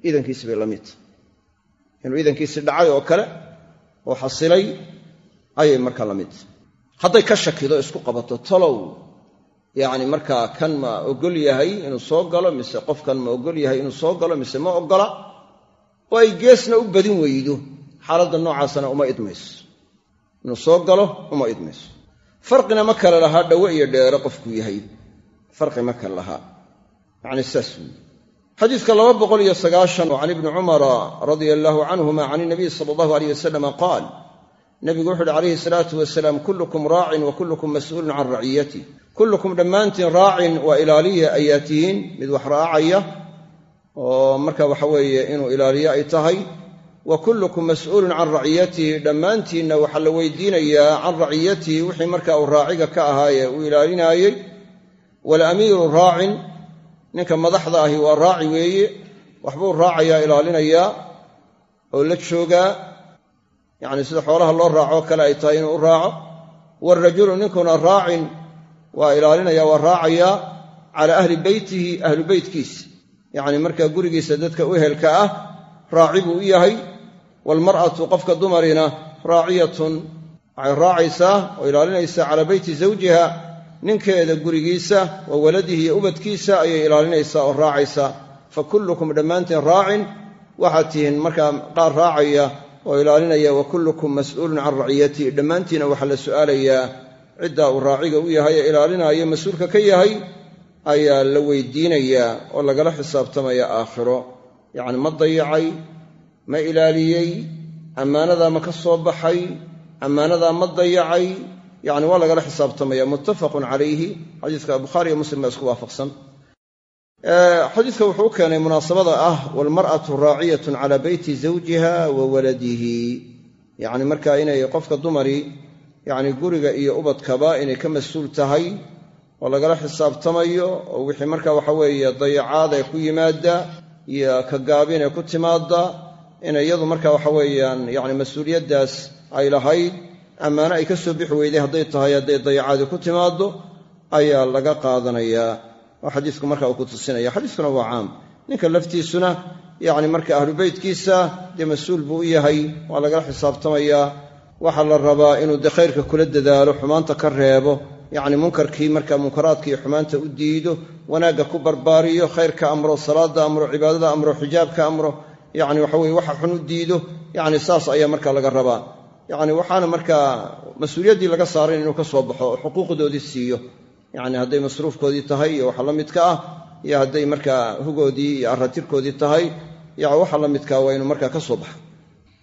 idankiisi bay la mid. Tahay inuu idankiisi dhacay oo kale oo xasilay ayay markaa la mid. Hadday ka shakido isku qabato talow yacni markaa kan ma ogol yahay inuu soo galo mise qofkan ma ogol yahay inuu soo galo mise ma oggola oo ay geesna u badin weydo. Xaaladda noocaasana uma idmayso inuu soo galo uma idmayso farqina ma kale lahaa dhowe iyo dheere qofkuu yahay. Farqi ma kale lahaa. Yacni saas weyi xadiidka laba boqol iyo sagaashan can ibni cumara radia allaahu canhuma can inabiy sala allahu aleyh wasalama qaal nabigu wuxu uhi calayhi salaatu wasalaam kullukum raacin wa kullukum mas'uulun can raciyati kullukum dhammaantiin raacin waa ilaaliya ayaa tihiin mid wax raacaya oo marka waxa weeye inuu ilaaliyo ay tahay. Wa kullukum mas'uulun can raciyatihi dhammaantiinna waxaa la weydiinayaa can raciyatihi wixii marka uu raaciga ka ahaayee uu ilaalinaayey walamiiru raacin ninka madaxda ahi waa raaci weeye. Waxbuu raacayaa ilaalinayaa oo la joogaa. Yacni sida xoolaha loo raacoo kale ay tahay inuu u raaco. Waarajulu ninkuna raacin waa ilaalinaya waa raacayaa calaa ahli beytihi ahlu beytkiisa yacni markaa gurigiisa dadka u ehelka ah raaci buu u yahay. Waalmar'atu qofka dumarina raaciyatun. Waxay raacaysaa oo ilaalinaysaa calaa beyti zawjiha ninkeeda gurigiisa wa waladihi iyo ubadkiisa ayay ilaalinaysaa oo raacaysaa. Fa kullukum dhammaantiin raacin waxaad tihiin markaa qaar raacaya oo ilaalinaya wa kullukum mas'uulun can raciyatihi dhammaantiina waxaa la su'aalayaa ciddaa uu raaciga u yahay ee ilaalinaayo mas'uulka ka yahay ayaa la weydiinayaa oo lagala xisaabtamaya aakhiro. Yacni ma dayacay ma ilaaliyey ammaanadaa ma ka soo baxay ammaanadaa ma dayacay yacni waa lagala xisaabtamaya. Muttafaqun calayhi xadiiska bukhaariiyo muslim baa isku waafaqsan. Xadiidka wuxuu u keenay munaasabada ah waalmar'atu raaciyatun calaa beyti zawjiha wa waladihi. Yacni marka inay qofka dumari yacni guriga iyo ubadkaba inay ka mas'uul tahay oo lagala xisaabtamayo oo wixii marka waxa weeye dayacaad ee ku yimaada iyo ka gaabin ee ku timaada inay iyadu marka waxa weeyaan yacni mas'uuliyaddaas ay lahayd ammaano ay ka soo bixi weyday hadday tahay hadday dayacaadi ku timaaddo ayaa laga qaadanayaa oo xadiisku marka uu ku tusinaya. Xadiiskuna waa caam. Ninka laftiisuna yacni marka ahlu dee mas'uul buu u yahay waa lagala xisaabtamayaa waxaa la rabaa inuu de khayrka kula dadaalo xumaanta ka reebo yacni munkarkii marka munkaraadkii xumaanta u diido wanaagga ku barbaariyo khayrka amro salaadda amro cibaadada amro xijaabka amro yacni waxa weye waxa xun u diido yacni saas ayaa marka laga rabaa. Yacni waxaana markaa mas'uuliyaddii laga saarayn inuu ka soo baxo oo xuquuqdoodii siiyo. Yacni hadday masruufkoodii tahay iyo waxa la midka ah iyo hadday markaa hugoodii iyo aratirkoodii tahay ya waxa la midkaa waa inuu markaa ka soo baxo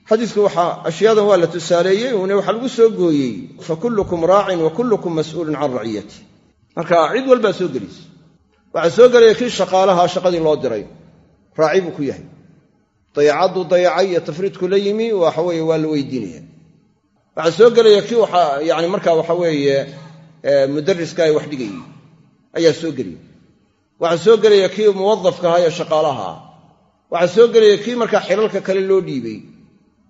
xadiisku waxaa ashyaadan waa la tusaaleeyey uune waxaa lagu soo gooyey fa kullukum raacin wa kullukum mas'uulun can raciyati. Marka cid walbaa soo gelaysa waxaa soo gelaya kii shaqaalaha shaqadii loo diray. Raaci buu ku yahay. Dayacadduu dayacay iyo tafriidku la yimi waxa weeye waa la weydiinaya waxaa soo gelaya kii yani marka waxa weeye mudariska ay wax dhigayey ayaa soo gelaya waxaa soo gelaya kii muwadafka ahaa ee shaqaalaha. Ah waxaa soo gelaya kii markaa xilalka kale loo dhiibay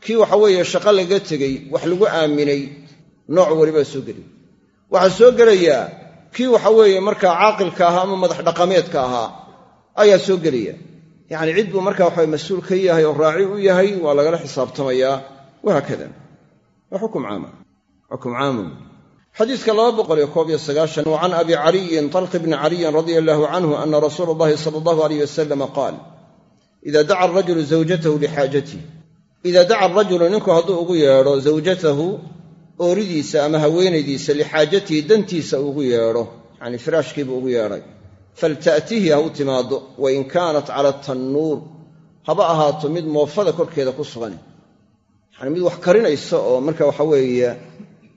kii waxa weeye shaqo laga tegey wax lagu aaminay nooc walibaa soo gelaya waxaa soo gelaya kii waxa weeye markaa caaqilka ahaa ama madax dhaqameedka ahaa ayaa soo gelaya. Yacni cid buu markaa waxa mas'uul ka yahay oo raaci u yahay waa lagala xisaabtamayaa wahaakada waa xukum caama xukum caamun xadiiska laba boqol iyo koob iyo sagaashan wa can abi caliyin talqi bni caliyin radia allahu canhu ana rasuula allahi sala allahu aleyh wasalama qaal ida daca arajulu zawjatahu lixaajatih ida daca arajulu ninku hadduu ugu yeedho zawjatahu ooridiisa ama haweenaydiisa lixaajatihi dantiisa ugu yeedho yacni firaashkiibuu ugu yeedhay falta'tihi ha u timaaddo wain kaanat cala tannuur haba ahaato mid moofada korkeeda ku sugan yani mid wax karinaysa oo marka waxa weeye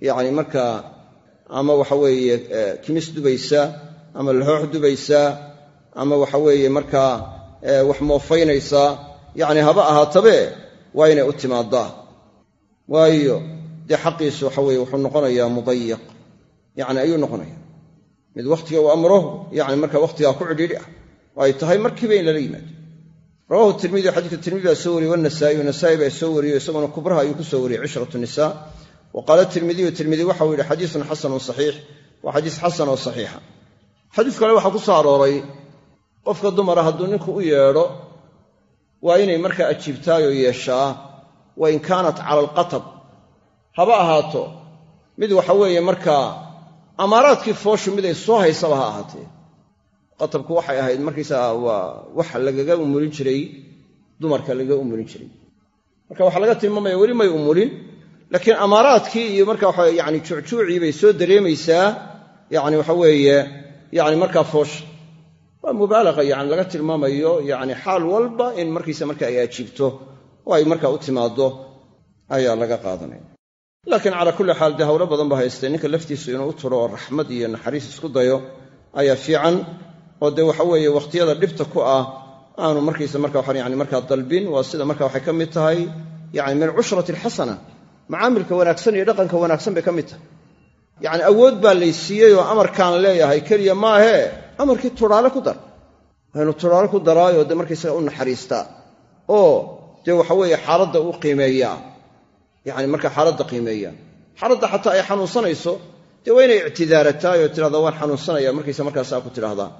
yani markaa ama waxa weeye kimis dubaysa ama laxoox dubaysa ama waxa weeye markaa wax moofaynaysa yani haba ahaatabe waa inay u timaadaa waayo dee xaqiisu waxa weye wuxuu noqonayaa mudayiq yani ayuu noqonaya mid wakhtiga uu amro yani marka wakhtigaa ku cidhiidhi ah. Oo ay tahay markiiba in lala yimaado. Rawahu tirmidi xadiidka tirmidi baa soo wariyey wanasaa'i nasaai baa soo wariyo isaguna kubraha ayuu ku soo wariyey cishratu nisa wa qaala tirmidiyu tirmidi waxau yidhi xadiisun xasanun saxiix. Waa xadiis xasan oo saxiixa. Xadiis kale waxaa ku soo arooray qofka dumara hadduu ninku u yeedho waa inay markaa ajiibtaayoo yeeshaa wa in kaanat cala alqatab haba ahaato mid waxa weeye markaa amaaraadkii fooshu mid ay soo haysaba ha ahaatee. Qatabku waxay ahayd markaysaga waa waxa lagaga umulin jiray dumarka lagaga umulin jiray. Marka waxaa laga tilmaamaya weli may umulin laakiin amaaraadkii iyo marka waxa yani juucjuucii bay soo dareemaysaa yani waxa weeye yani markaa foosha waa mubaalaqa yani laga tilmaamayo yani xaal walba in markiisa marka ay ajiibto oo ay markaa u timaaddo ayaa laga qaadanaya. Laakiin calaa kulli xaal dee hawlo badan ba haystee ninka laftiisu inuu u turo oo raxmad iyo naxariis isku dayo ayaa fiican oo dee waxa weeye wakhtiyada dhibta ku ah aanu markiisa marka yani markaa dalbin waa sida marka waxay ka mid tahay yani min cushrati alxasana. Macaamilka wanaagsan iyo dhaqanka wanaagsan bay ka mid tahay. Yacni awood baa laysiiyey oo amarkaan leeyahay keliya maahee amarkii tudhaale ku dar. Waynu tudhaale ku daraayo dee markaysaga u naxariistaa oo dee waxa weeye xaaladda u qiimeeyaa yani markaa xaaladda qiimeeyaa xaaladda xataa ay xanuunsanayso dee waa inay ictidaarataay oo tidhahdaa waan xanuunsanaya markaysa markaasaa ku tidhahdaa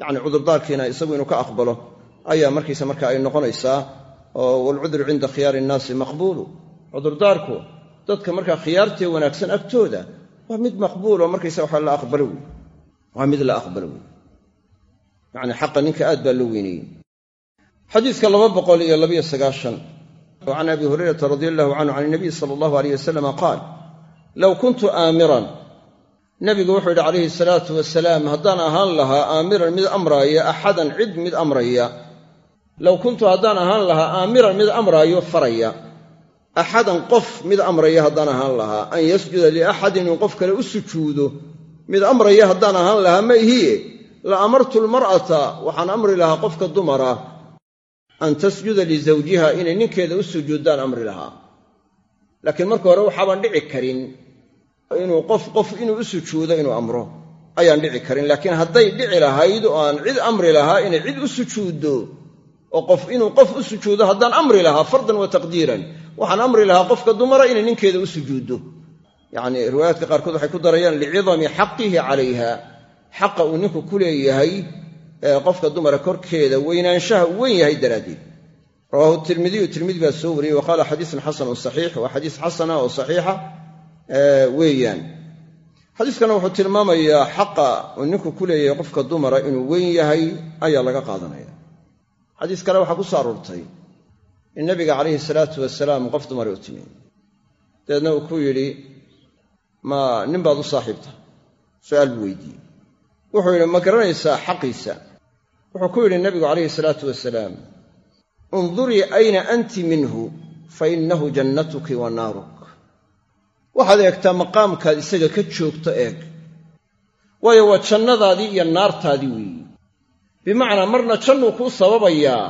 yacni cudurdaarkiina isagu inuu ka aqbalo ayaa markaysa marka ay noqonaysaa oo waalcudru cinda khiyaari innaasi maqbuulu. Cudurdaarku dadka markaa khiyaartee wanaagsan agtooda waa mid maqbuul oo markaysa waxa la aqbalo wey waa mid la aqbalo wey yacni xaqa ninka aad baa loo weyneeyey xadiidka laba boqol iyo labiyo sagaashan can abi hurayrata radia allahu canhu can inabiy sala allahu aleyh wasalama qaal low kuntu aamiran nabigu wuxuu yidhi calayhi salaatu wasalaam haddaan ahaan lahaa aamiran mid amraaya axadan cid mid amraya. Low kuntu haddaan ahaan lahaa aamiran mid amraayo faraya. Axadan qof mid amraya haddaan ahaan lahaa. An yasjuda liaxadin in qof kale u sujuudo. Mid amraya haddaan ahaan lahaa ma ihiye la amartu lmar'ata waxaan amri lahaa qofka dumara an tasjuda lisawjiha inay ninkeeda u sujuuddaan amri lahaa. Laakiin marka hore waxaabaan dhici karin inuu qof qof inuu u sujuudo inuu amro ayaan dhici karin. Laakiin hadday dhici lahayd oo aan cid amri lahaa inay cid u sujuuddo oo qof inuu qof u sujuudo haddaan amri lahaa fardan wa taqdiiran waxaan amri lahaa qofka dumara inay ninkeeda u sujuuddo. Yacnii riwaayaadka qaarkood waxay ku darayaan licidami xaqihi calayha xaqa uu ninku ku leeyahay qofka dumara korkeeda weynaanshaha uu weyn yahay daraaddeed. Rawaahu tirmidiyu tirmidi baa soo wariyey wa qaala xadiisun xasanun saxiix waa xadiis xasana oo saxiixa weeyaan. Xadiiskana wuxuu tilmaamayaa xaqa uu ninku ku leeyahay qofka dumara inuu weyn yahay ayaa laga qaadanaya. Xadiis kale waxaa ku soo aroortay in nabiga calayhi salaatu wasalaam qof dumara u timi dabeedna uu ku yidhi ma nin baad u saaxiibta. Su'aal buu weydiiyey wuxuu yidhi ma garanaysaa xaqiisa? Wuxuu ku yidhi nabigu calayhi salaatu wasalaam undurii ayna anti minhu fa innahu jannatuki wa naaruk. Waxaad eegtaa maqaamkaad isaga ka joogto eeg waayo waa jannadaadii iyo naartaadii weeyi. Bimacnaa marna jannuu kuu sababayaa.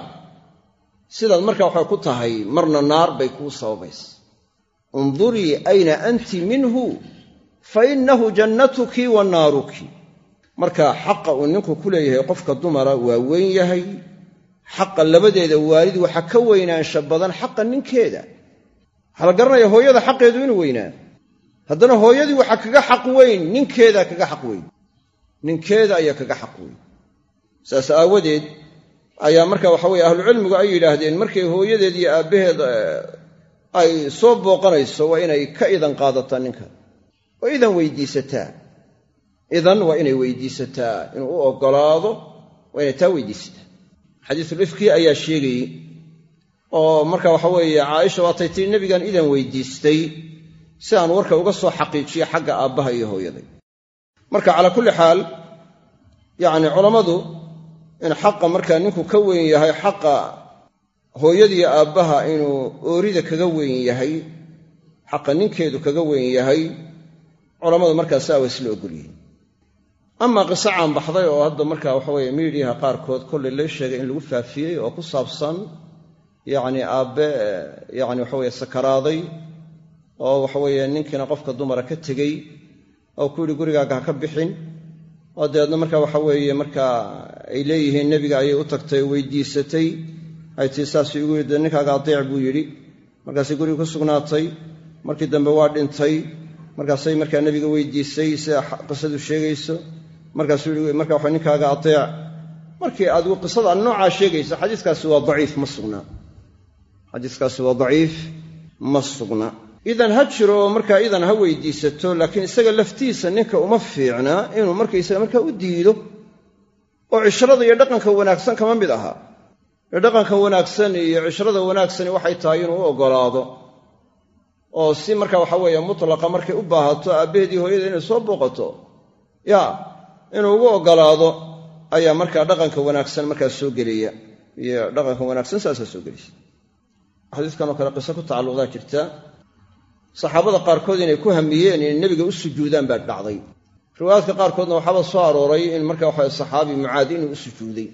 Sidaad markaa waxay ku tahay marna naar bay kuu sababaysa undurii ayna anti minhu fa innahu jannatuki wa naaruki marka xaqa uu ninku ku leeyahay qofka dumara waa weyn yahay. Xaqa labadeeda waalid waxa ka weynaansha badan xaqa ninkeeda. Waxaa la garanaya hooyada xaqeedu inuu weynaa. Haddana hooyadii waxa kaga xaq weyn ninkeeda kaga xaq weyn. Ninkeeda ayaa kaga xaq weyn. Saas aawadeed ayaa marka waxa weye ahlucilmigu ay yidhaahdeen markay hooyadeed iyo aabbaheed ay soo booqanayso waa inay ka idan qaadataa ninka. Oo idan weydiisataa idan waa inay weydiisataa inuu u oggolaado waa inay taa weydiisataa. Xadiisulifki ayaa sheegayey oo marka waxa weeye caaisha waatay tii nebigan idan weydiistay si aan warka uga soo xaqiijiyo xagga aabbaha iyo hooyaday. Marka calaa kulli xaal yacni culammadu in xaqa markaa ninku ka weyn yahay xaqa hooyadiiyo aabbaha inuu oorida kaga weyn yahay xaqa ninkeedu kaga weyn yahay culammadu markaasaa waa isla ogolyihin amaa qiso caanbaxday oo hadda markaa waxaweye miidiyaha qaarkood kollay la sheegay in lagu faafiyey oo ku saabsan yacni aabbe yacni waxaweye sakaraaday oo waxaweeye ninkiina qofka dumara ka tegey oo ku yidhi gurigaaga ha ka bixin. Oo dabeedna marka waxa weeye markaa ay leeyihiin nebiga ayay u tagtay weydiisatay ay tii saasuu igu yidhi ninkaaga adeec buu yidhi. Markaasay guriga ku sugnaatay markii dambe waa dhintay. Markaasay markaa nebiga weydiisay sida qisadu sheegayso markaasuu yii marka waxa ninkaaga adeec markii adigu qisada noocaa sheegaysa xadiiskaasi waa daciif ma sugna. Xadiiskaasi waa daciif ma sugna. Idan ha jiro markaa idan ha weydiisato laakiin isaga laftiisa ninka uma fiicna inuu markaysaga markaa u diido oo cishrada iyo dhaqanka wanaagsan kama mid ahaa ee dhaqanka wanaagsan iyo cishrada wanaagsani waxay tahay inuu u oggolaado oo si marka waxa weeye mutlaqa markay u baahato aabbaheedii hooyada inay soo booqato. Ya inuu ugu oggolaado ayaa markaa dhaqanka wanaagsan markaa soo gelaya iyo dhaqanka wanaagsan saasaa soo gelaysa xadiiskanoo kale qiso ku tacalluqdaa jirta saxaabada qaarkood inay ku hamiyeen inay nebiga u sujuudaan baa dhacday. Riwaayaadka qaarkoodna waxaaba soo arooray in marka waxa saxaabi mucaadi inuu u sujuuday.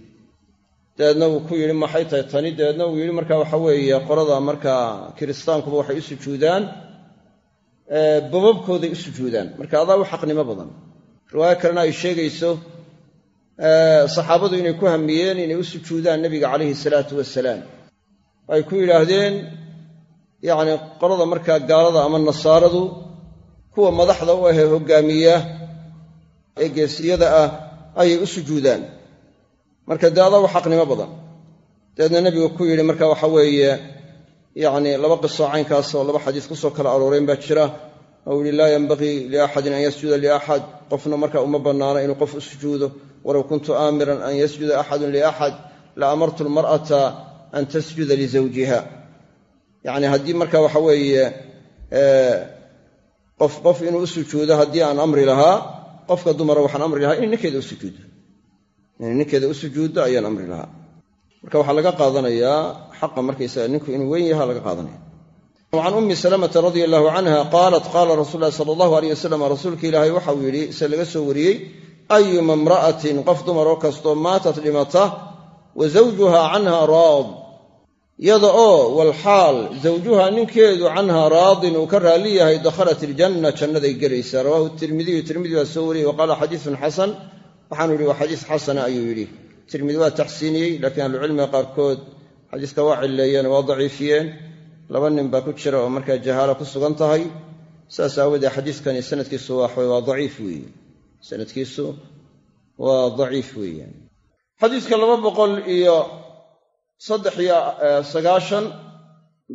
Dabeedna uu ku yidhi maxay tahay tani? Dabeedna uu yidhi marka waxa weeye qolada markaa kiristaankuba waxay u sujuudaan bababkooday u sujuudaan. Marka adaa u xaqnimo badan riwaayo kalena ay sheegayso saxaabadu inay ku hamiyeen inay u sujuudaan nebiga calayhi salaatu wasalaam ay ku yidhaahdeen yacni qolada markaa gaalada ama nasaaradu kuwa madaxda u ahee hoggaamiya ee geesiyada ah ayay u sujuudaan. Marka dee adaa u xaqnimo badan. Dabeedna nebigu ku yidhi marka waxa weeye yacni laba qisoo caynkaas oo laba xadiis ku soo kala arooreen baa jira ou yihi laa yenbagii liaxadin an yasjuda liaxad qofna marka uma bannaano inuu qof u sujuudo walow kuntu aamiran an yasjuda axadun liaxad la amartu almar'ata an tasjuda lizawjiha yacni haddii marka waxa weeye qof qof inuu u haddii aan amri lahaa qofka dumara waxaan amri lahaa inay ninkeeda u inay ninkeeda u ayaan amri lahaa marka waxaa laga qaadanayaa xaqa markaysaga ninku inuu weyn yaha laga qaadanaya can ummi salamata radia allahu canha qaalat qaala rasuul lahi sala allahu aleyh wasalam rasuulka ilaahay waxauu yidhi se laga soo wariyey ayuma imra'atin qof dumaroo kastoo maatat dhimata wa zawjuha canha raad. Yada oo walxaal zawjuha ninkeedu canha raadin uu ka raalli yahay dakhalat iljanna jannaday gelaysaa rawaahu tirmidiyu tirmidi baa soo wariyey wa qaala xadiisun xasan. Waxaanu yidhi waa xadiis xasana ayuu yidhi. Waa taxsiiniyey laakiin ahlucilmiga qaarkood xadiiska waa cilleeyeen waa daciifiyeen laba nin baa ku jira oo markaa jahaala ku sugan tahay saas aawoodee xadiiskani sanadkiisu waa daciif weeye. Sanadkiisu waa daciif weeyaan xadiiska laba boqol iyo saddex iyo sagaashan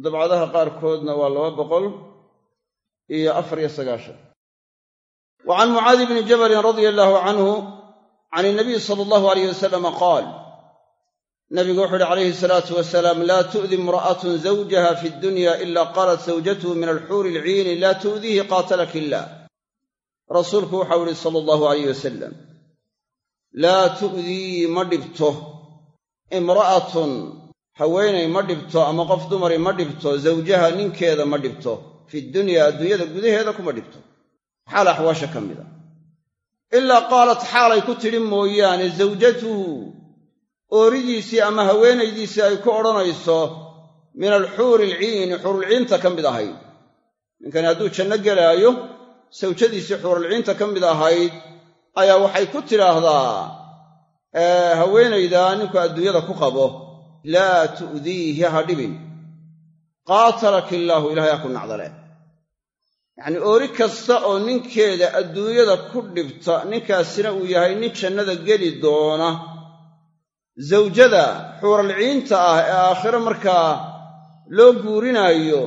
dabcadaha qaarkoodna waa laba boqol iyo afar iyo sagaashan. Wa can mucaadi bni jabalin radia allaahu canhu can inabiy sala allahu alayh wasalama qaal nabigu wuxu uhi calayhi salaatu wasalaam laa tu'di imra'atun zawjaha fi dunya ila qaalat zawjatuhu min alxuuri alciini laa tu'diihi qaatalak illah rasuulku waxau ihi sala allahu alayh wasalam laa tu'dii ma dhibto. Imra'atun haweenay ma dhibto ama qof dumari ma dhibto zawjaha ninkeeda ma dhibto. Fi dunya adduunyada gudaheeda kuma dhibto. Xaal axwaasha ka mida ilaa qaalat xaalay ku tidhi mooyaane zawjatuhu ooridiisii ama haweenaydiisii ay ku odhanayso min alxuuri alciini xuurulciinta ka mid ahayd. Ninkani hadduu janno gelaayo sawjadiisii xuurulciinta ka mid ahayd ayaa waxay ku tidhaahdaa haweenayda ninku adduunyada ku qabo laa tu'diihi ha dhibin. Qaatalak illaahu ilahay ha ku nacdale. Yacnii oori kasta oo ninkeeda adduunyada ku dhibta ninkaasina uu yahay nin jannada geli doona zawjada xuuralciinta ah ee aakhiro markaa loo guurinaayo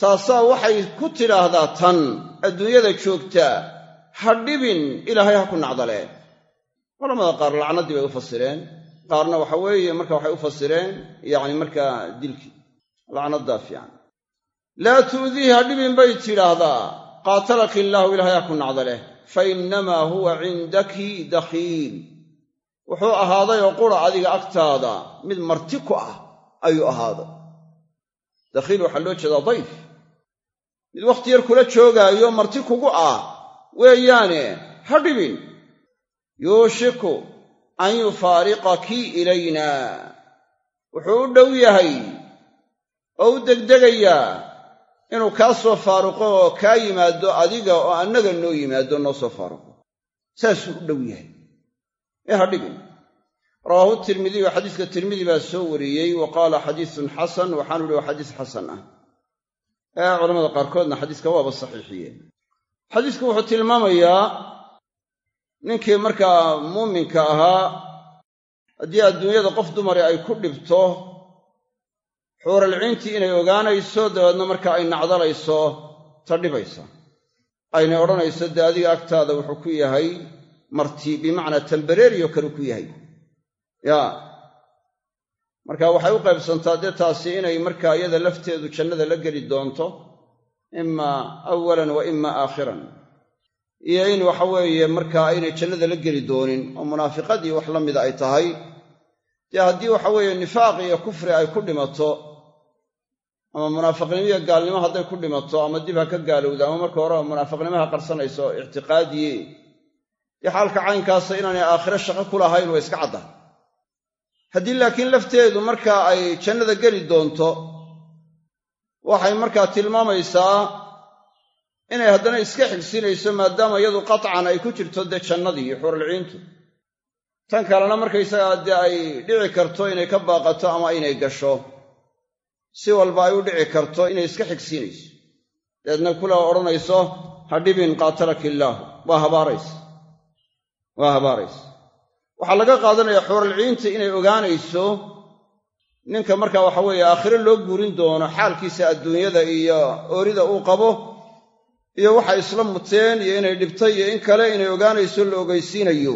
taasaa waxay ku tidhaahdaa tan adduunyada joogtaa ha dhibin ilaahay ha ku nacdalee culamada qaar lacnaddii bay u fasireen. Qaarna waxa weeye marka waxay u fasireen yacni markaa dilkii lacnaddaa fiican. Laa tu'diihi ha dhibin bay tidhaahdaa qaatalaka illaahu ilaahay ha ku nacdaleh. Fa innamaa huwa cindaki dakhiil wuxuu ahaaday oo qura adiga agtaada. Mid marti ku ah ayuu ahaaday. Dakhiil waxaa loo jeedaa dayf. Mid wakhti yar kula joogaayo marti kugu ah weeyaane ha dhibin. Yuushiku an yufaariqakii ilayna. Wuxuu u dhow yahay oo u degdegayaa inuu kaa soo faaruqo oo kaa yimaado adiga oo annaga noo yimaado noo soo faaruqo. Saasuu u dhow yahay ee ha dhibin rawaahu tirmidiy oo xadiiska tirmidi baa soo wariyey wa qaala xadiisun xasan waxaanu ihi waa xadiis xasan ah. Ee culamada qaarkoodna xadiiska waaba saxiixiyeen. Xadiisku wuxuu tilmaamayaa ninkii markaa muuminka ahaa haddii adduunyada qof dumari ay ku dhibto xuuralciintii inay ogaanayso dabeedna marka ay nacdalayso ta dhibaysa. Aynay odhanayso dee adiga agtaada wuxuu ku yahay marti bimacnaa tambareeriyo kale ku yahay. Yaa marka waxay u qaybsantaa dee taasi inay markaa iyada lafteedu jannada la geli doonto imaa awalan wa imaa aakhiran. Iyo in waxa weeye markaa aynay jannada la geli doonin oo munaafiqadii wax la mida ay tahay dee haddii waxa weeye nifaaq iyo kufri ay ku dhimato ama munaafiqnimo iyo gaalnimo hadday ku dhimato ama dib ha ka gaalowda ama marka horeba munaafiqnimo ha qarsanayso ictiqaadiye dee xaalka caynkaasa inaanay aakhiro shaqo ku lahayn waa iska cadda haddii laakiin lafteedu marka ay jannada geli doonto waxay markaa tilmaamaysaa inay haddana iska xigsinayso maadaama iyadu qatcan ay ku jirto dee jannadii xuralciintu tan kalena markaysagaa dee ay dhici karto inay ka baaqato ama inay gasho si walba ay u dhici karto inay iska xigsiinayso dabeedna kula odhanayso ha dhibin qaatalaka illaahu. Waa habaaraysa waa habaaraysa waxaa laga qaadanaya xuuralciinta inay ogaanayso ninka markaa waxa weeye aakhiro loo guurin doono xaalkiisa adduunyada iyo oorida uu qabo iyo waxay isla muteen iyo inay dhibtay iyo in kale inay ogaanayso la ogeysiinayo.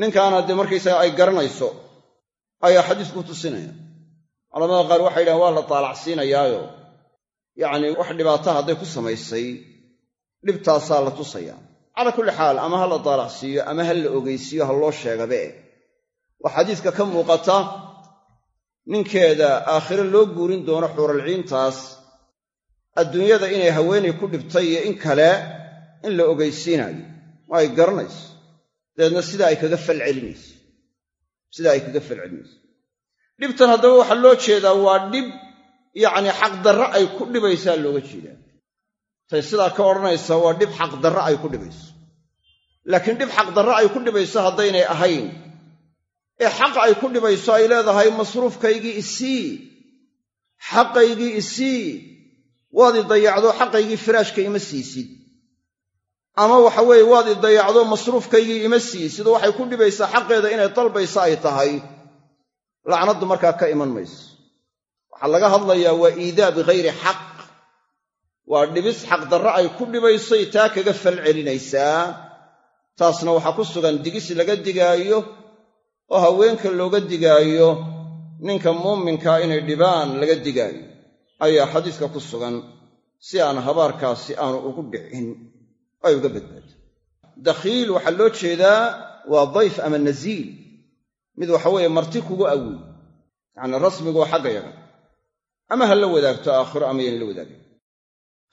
Ninkaana dee markaysaga ay garanayso ayaa xadiisku tusinaya. Culamada qaar waxay yidhahan waa la taalacsiinayaayo yacnii wax dhibaata hadday ku samaysay dhibtaasaa la tusaya calaa kulli xaal ama ha la taalacsiiyo ama ha la ogeysiiyo ha loo sheegabe. Waa xadiiska ka muuqata ninkeeda aakhiro loo guurin doono xuuralciintaas adduunyada inay haweenay ku dhibtay iyo in kale in la ogeysiinaayo. Waa ay garanayso. Dabeedna sidaa ay kaga falcelinayso. Sidaa ay kaga falcelinayso. Dhibtan haddaba waxaa loo jeedaa waa dhib yacnii xaqdarre ay ku dhibaysaa looga jeedaa tay sidaa ka odhanaysa waa dhib xaqdarre ay ku dhibayso. Laakiin dhib xaqdarre ay ku dhibayso haddaynay ahayn. Ee xaq ay ku dhibayso ay leedahay masruufkaygii isii xaqaygii isii waad i dayacdo xaqaygii firaashka ima siisid. Ama waxa weeye waad i dayacdo masruufkaygii ima siisid. Waxay ku dhibaysaa xaqeeda inay dalbaysa ay tahay. Lacnaddu markaa ka iman mayso. Waxaa laga hadlayaa waa iidaa bikayri xaq waa dhibis xaqdarre ay ku dhibaysay taa kaga fal celinaysaa taasna waxaa ku sugan digis laga digaayo oo haweenka looga digaayo ninka muuminkaa inay dhibaan laga digaayo. Ayaa xadiiska ku sugan si aan habaarkaasi aanu ugu dhicin ay uga badbaado dakhiil waxaa loo jeedaa waa dayf ama naziil. Mid waxa weeye marti kugu awiy yacni rasmigu waa xagga yaga. Ama ha la wadaagto aakhiro ama yan la wadaagin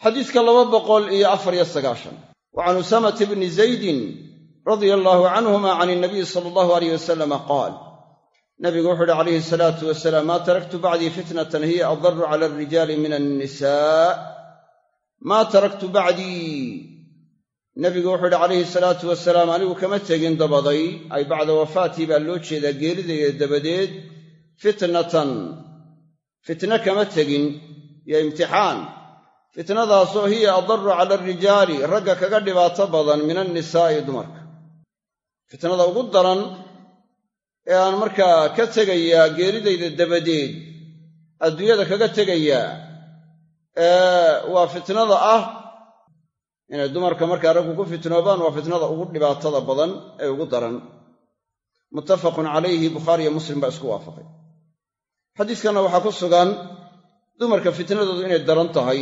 xadiiska laba boqol iyo afar iyo sagaashan. Wa can usaamata bni zaydin radia allaahu canhuma can inabiyi sala allahu alayh wasalama qaal nabigu wuxu uhi calayhi salaatu wasalaam maa taraktu bacdii fitnatan hiya adaru cala alrijaali min annisaa. Maa taraktu bacdii. Nabigu wuxuu uhi calayhi salaatu wasalaam anigu kama tegin dabaday ay bacda wafaatii baa loo jeedaa geeridayda dabadeed fitnatan. Fitna kama tegin iyo imtixaan fitnadaasoo hiya adaru cala alrijaali ragga kaga dhibaato badan min annisaa'i dumarka. Fitnada ugu daran ee aan markaa ka tegayaa geeridayda dabadeed adduunyada kaga tegayaa waa fitnada ah inay dumarka markaa raggu ku fitnoobaan waa fitnada ugu dhibaatada badan ee ugu daran. Muttafaqun calayhi bukhaari iyo muslim baa isku waafaqay. Xadiiskanna waxaa ku sugan dumarka fitnadoodu inay daran tahay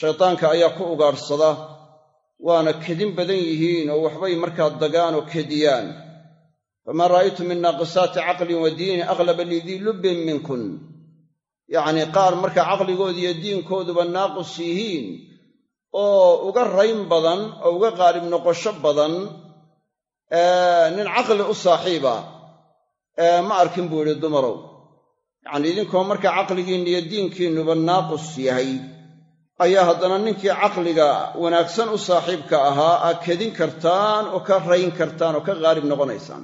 shaytaanka ayaa ku ugaadhsada waana kedin badan yihiin oo waxbay markaa dagaan oo kediyaan. Famaa ra'aytu min naaqisaati caqlin wa diini aqlaba lidii lubbin minkun. Yacnii qaar marka caqligooda iyo diinkooduba naaqus yihiin oo uga rayn badan oo uga qaalib noqosho badan nin caqli u saaxiiba ma arkin buu yidhi dumarow. Yacnii idinkoo marka caqligiinna iyo diinkiinnuba naaqus yahay ayaa haddana ninkii caqliga wanaagsan u saaxiibka ahaa aad kedin kartaan oo ka rayn kartaan oo ka qaalib noqonaysaan.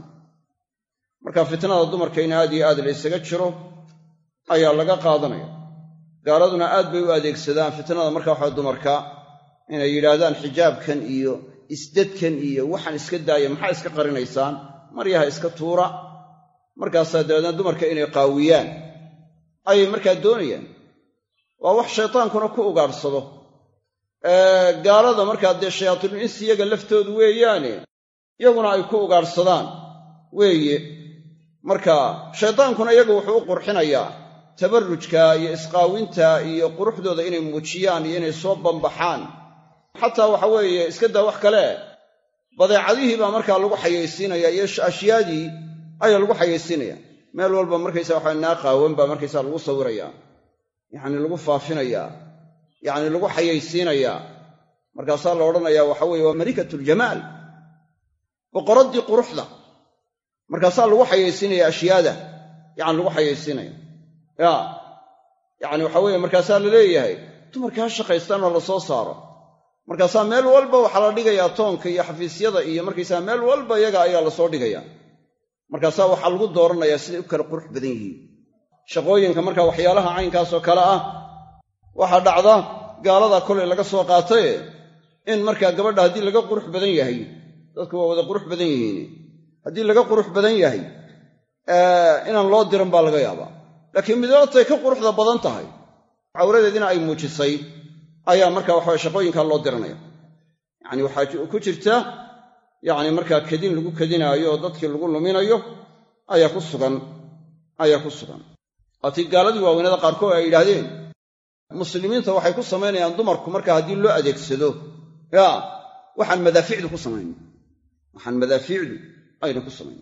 Marka fitnada dumarka in aad iyo aad la ysaga jiro ayaa laga qaadanaya gaaladuna aad bay u adeegsadaan fitnada. Marka waxa dumarka inay yidhaahdaan xijaabkan iyo isdadkan iyo waxaan iska daaya maxaa iska qarinaysaan? Maryaha iska tuura. Markaasaa dabeedna dumarka inay qaawiyaan ayay markaa doonayaan waa wax shaytaankuna ku ugaadhsado gaalada markaa dee shayaatiinul insi iyaga laftoodu weeyaane iyaguna ay ku ugaadhsadaan weeye marka shaydaankuna iyaga wuxuu u qurxinayaa tabarrujka iyo isqaawinta iyo quruxdooda inay muujiyaan iyo inay soo bambaxaan. Xataa waxa weeye iska daa wax kale badeecadihii baa markaa lagu xayaysiinaya iyo ashyaadii ayaa lagu xayaysiinaya. Meel walba markaysa waxa naa qaawan baa markaysaa lagu sawirayaa yacni lagu faafinayaa yacni lagu xayaysiinayaa. Markaasaa la odhanayaa waxa weeye waa malikatuljamaal boqoraddii quruxda. Markaasaa lagu xayaysiinaya ashyaada yacni lagu xayaysiinaya ya yacni waxa weeye markaasaa la leeyahay dumarkii ha shaqaystaanoo la saaro. Markaasaa meel walba waxaa la dhigayaa toonka iyo xafiisyada iyo markaysaa meel walba iyaga ayaa la soo dhigayaa. Markaasaa waxaa lagu dooranayaa siday u kala qurux badan yihiin shaqooyinka marka waxyaalaha caynkaasoo kale ah waxaa dhacda gaalada kolay laga soo qaataye in markaa gabadha haddii laga qurux badan yahay dadku waa wada qurux badan yihiin. Haddii laga qurux badan yahay inaan loo diran baa laga yaabaa. Laakiin midootay ka quruxda badan tahay cawradeedina ay muujisay ayaa marka waxawe shaqooyinkaa loo diranaya. Yacni waxaa ku jirta yacni markaa kedin lagu kedinaayo oo dadkii lagu luminayo ayaa ku sugan ayaa ku sugan waatii gaaladii waaweynada qaarkood ay yidhaahdeen muslimiinta waxay ku samaynayaan dumarku marka haddii loo adeegsado. Ya waxaan madaaficdu ku samayn waxaan madaafiicdu ayna ku samayn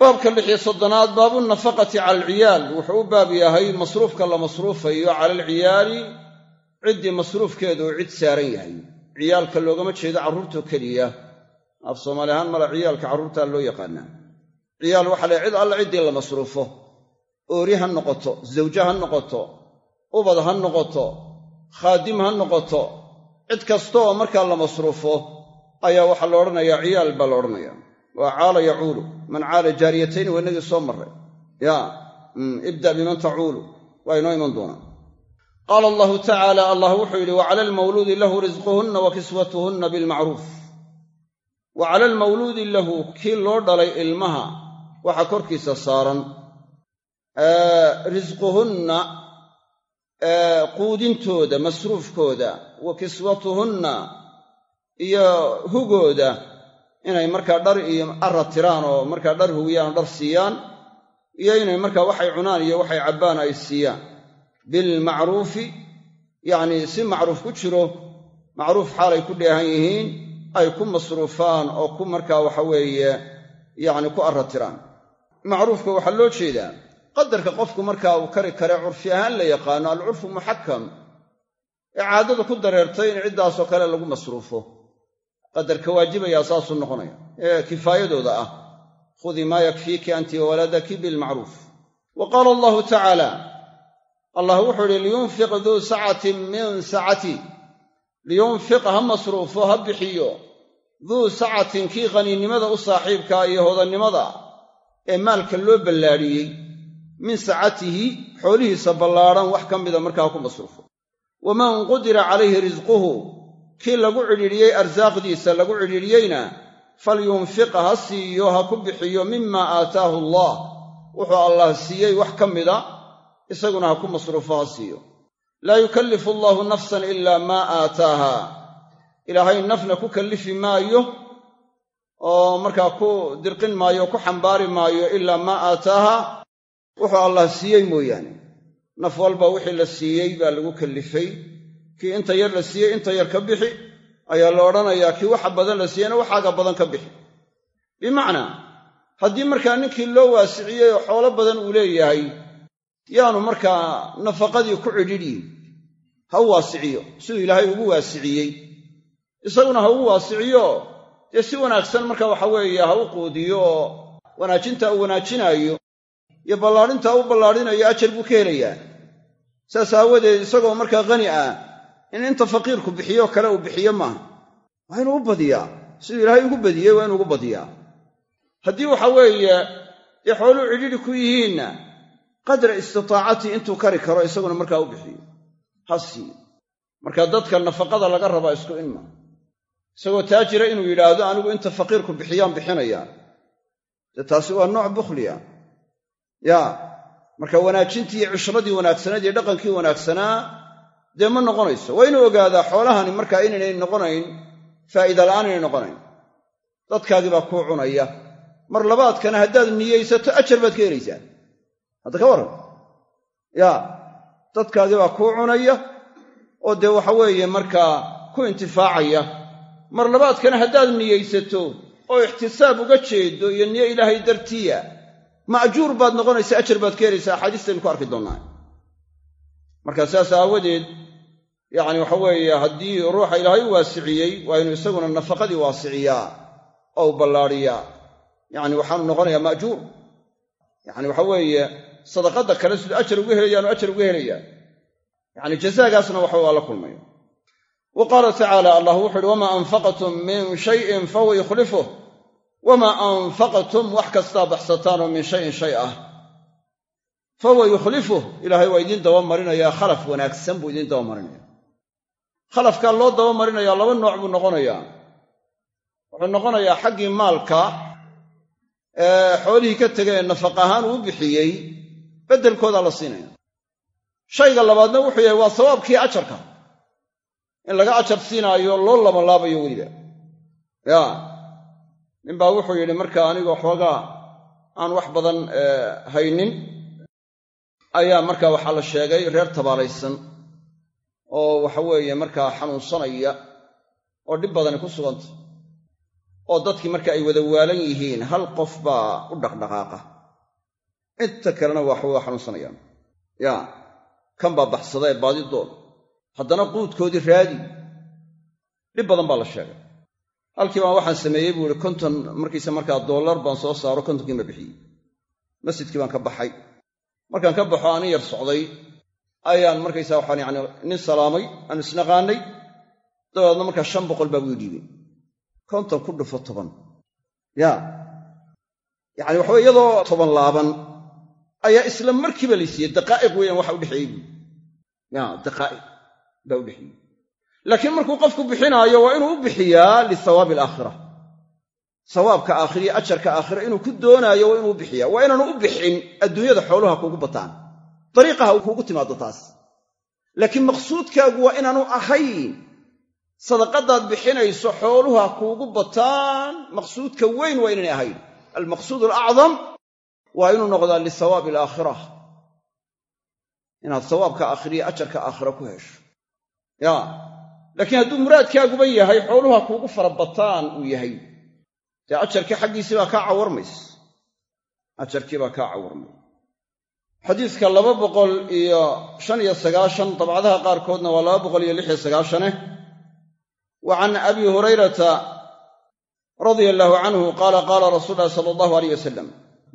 baabka lixiyo soddonaad baabu nafaqati cala alciyaal. Wuxuu u baab yahay masruufka la masruufayo cala alciyaali ciddii masruufkeedu uu cid saaran yahay. Ciyaalka loogama jeedo carruurtoo keliya. Af soomaali ahaan mala ciyaalka carruurtaa loo yaqaanaa. Ciyaal waxa la cid alla ciddii la masruufo oori ha noqoto zawje ha noqoto ubad ha noqoto khaadim ha noqoto cid kasta oo markaa la masruufo ayaa waxaa la odhanayaa ciyaal baa la odhanaya waa caala yacuulu man caala jaariyatayn waa inagii soo marray. Ya ibda biman tacuulu waa inoo iman doonaa qaala allahu tacaala allah wuxuu yidhi wa cala almawluudi lahu risquhunna wa kiswatuhunna bilmacruuf wa cala almawluudi lahu kii loo dhalay ilmaha waxa korkiisa saaran risquhunna quudintooda masruufkooda wa kiswatuhunna iyo hugooda inay markaa dhar iyo arra tiraan oo markaa dhar hugiyaan oo dhar siiyaan iyo inay markaa waxay cunaan iyo waxay cabbaan ay siiyaan. Bilmacruufi yacnii si macruuf ku jiro macruuf xaalay ku dheehan yihiin ay ku masruufaan oo ku markaa waxa weeye yacni ku arra tiraan. Macruufka waxaa loo jeedaa qadarka qofku markaa uu kari kare curfi ahaan la yaqaano alcurfu muxakam ee caadada ku dareertay in ciddaasoo kale lagu masruufo. Qadarka waajibayaa saasuu noqonaya. Ee kifaayadooda ah. Khudii maa yakfiiki anti wawaladaki bilmacruuf. Wa qaala allahu tacaala allah wuxuu idhi liyunfiq duu sacatin min sacati liyunfiq ha masruufo ha bixiyo. Duu sacatin kii qaniinnimada u saaxiibkaa iyo hodannimada ee maalka loo ballaadhiyey min sacatihi xoolihiisa ballaadhan wax ka mida markaa ku masruufo. Waman qudira calayhi risquhu kii lagu cidhiidhiyey arsaaqdiisa lagu cidhiidhiyeyna falyunfiq ha siiyo ha ku bixiyo mima aataahu allah. Wuxuu allah siiyey wax ka mida isaguna ha ku masruufo ha siiyo. Laa yukallifu allaahu nafsan ilaa maa aataaha. Ilaahay nafna ku kallifi maayo oo markaa ku dirqin maayo ku xambaari maayo ilaa maa aataaha wuxuu allah siiyey mooyaane. Naf walba wixii la siiyey baa lagu kallifay kii inta yar la siiyey inta yar ka bixi ayaa la odhanayaa kii waxa badan la siiyeyna waxaaga badan ka bixi. Bimacnaa haddii markaa ninkii loo waasiciyey oo xoolo badan uu leeyahay yaanu markaa nafaqadii ku cidhidhiin ha u waasiciyo siduu ilaahay ugu waasiciyey. Isaguna ha ugu waasiciyo dee si wanaagsan marka waxa weeye ha u quudiyo oo wanaajinta uu wanaajinaayo iyo ballaadhinta u ballaadhinayo ajar buu ka helayaa. Saas aawadeed isagoo markaa khani ah in inta faqiirku bixiyo kale uu bixiyo maaha. Waa inuu u badiyaa. Siduu ilaahay ugu badiyey waa inuu ugu badiyaa. Haddii waxa weeye dee xooluu cidhidhi ku yihiinna qadra istitaacatii intuu kari karo isaguna markaa u bixiyo. Ha siiyo. Marka dadka nafaqada laga rabaa isku in maa isagoo taajira inuu yidhaahdo anigu inta faqiirku bixiyaan bixinayaa dee taasi waa nooc bukhliya yaa marka wanaajintii iyo cishradii wanaagsaneed iyo dhaqankii wanaagsanaa dee ma noqonayso. Waa inuu ogaadaa xoolahani markaa inaynay noqonayn faa'iida la'aan inay noqonayn. Dadkaagii baa kuu cunaya. Mar labaadkana haddaad niyeysato ajar baad ka helaysaa hadda ka warran yaa dadkaagii baa kuu cunaya oo dee waxa weeye markaa ku intifaacaya. Mar labaadkana haddaad niyeysato oo ixtisaab uga jeedo iyo niyo ilaahay dartiya ma'juur baad noqonaysaa ajar baad ka helaysaa axaadiistaynu ku arki doonnaa marka saas aawadeed yacni waxa weeye haddii ruuxa ilaahay waasiciyey waa inuu isaguna nafaqadii waasiciyaa oo u ballaadhiyaa yacni waxaanu noqonayaa ma'juur. Yacni waxa weeye sadaqadda kale siduu ajar uga helayaanu ajar uga helayaa. Yacni jazaagaasna waxa waa la kulmaya wa qaala tacaala allah wuxu uhi wamaa anfaqtum min shayin fahuwa yukhlifuh wamaa anfaqtum wax kastaa baxsataanoo min shayin shay ah fahuwa yukhlifuh ilaahay waa idiin dabamarinayaa khalaf wanaagsan buu idiin dabamarinaya khalafkaa loo dabamarinayaa laba nooc buu noqonayaa wuxuu noqonayaa xaggii maalka ee xoolihii ka tegay ee nafaq ahaan uu bixiyey beddelkoodaa la siinaya shayga labaadna wuxuu yahay waa sawaabkii ajarka in laga ajar siinaayo loo labalaabayo weliba ya ninbaa wuxuu yidhi marka anigoo xoogaa aan wax badan haynin ayaa markaa waxaa la sheegay reer tabaalaysan oo waxa weeye markaa xanuunsanaya oo dhib badani ku suganta oo dadkii marka ay wada waalan yihiin hal qof baa u dhaqdhaqaaqa. Inta kalena waxa waa xanuunsanayaan. Ya kan baa baxsada ee baadidoon haddana quudkoodii raadi. Dhib badan baa la sheegay halkii baan waxaan sameeyey buu ihi konton markiisa markaa dollar baan soo saaro kontonkii ma bixiyey. Masjidkii baan ka baxay. Markaan ka baxo aan in yar socday ayaan markaysaa waxaan yani nin salaamay aan isnaqaanay. Dabeedna markaa shan boqol baa buu dhiibay. Konton ku dhufo toban. Ya yacani waxaweye iyadoo toban laaban ayaa isla markiiba la siiyey. Daqaa'iq weeyaan waxa udhexeeyey buui ya daqaa'iq baa udhexeeyey laakiin markuu qofku bixinaayo waa inuu u bixiyaa lisawaabi alaakhira. Sawaabka aakhiriyo ajarka aakhira inuu ku doonaayo waa inuu u bixiyaa. Waa inaanu u bixin adduunyada xooluha kuugu bataan. Dariiqaha uu kuugu timaado taas. Laakiin maqsuudkaagu waa inaanu ahayn. Sadaqadaad bixinayso xooluha kuugu bataan maqsuudka weyn waa inaynay ahayn. Almaqsuud alacdam waa inuu noqdaa lisawaabi alaakhira. Inaad sawaabka aakhiriyo ajarka aakhira ku hesho. Ya laakiin hadduu muraadkaaguba yahay xooluha kuugu farabataan uu yahay. Dee ajarkii xaggiisii baa kaa cawarmays. Ajarkii baa kaa cawarmay. Xadiiska laba boqol iyo shan iyo sagaashan dabcadaha qaarkoodna waa laba boqol iyo lix iyo sagaashaneh wa can abi hurayrata radia allaahu canhu qaala qaala rasuul ulahi sala allahu aleyh wasalam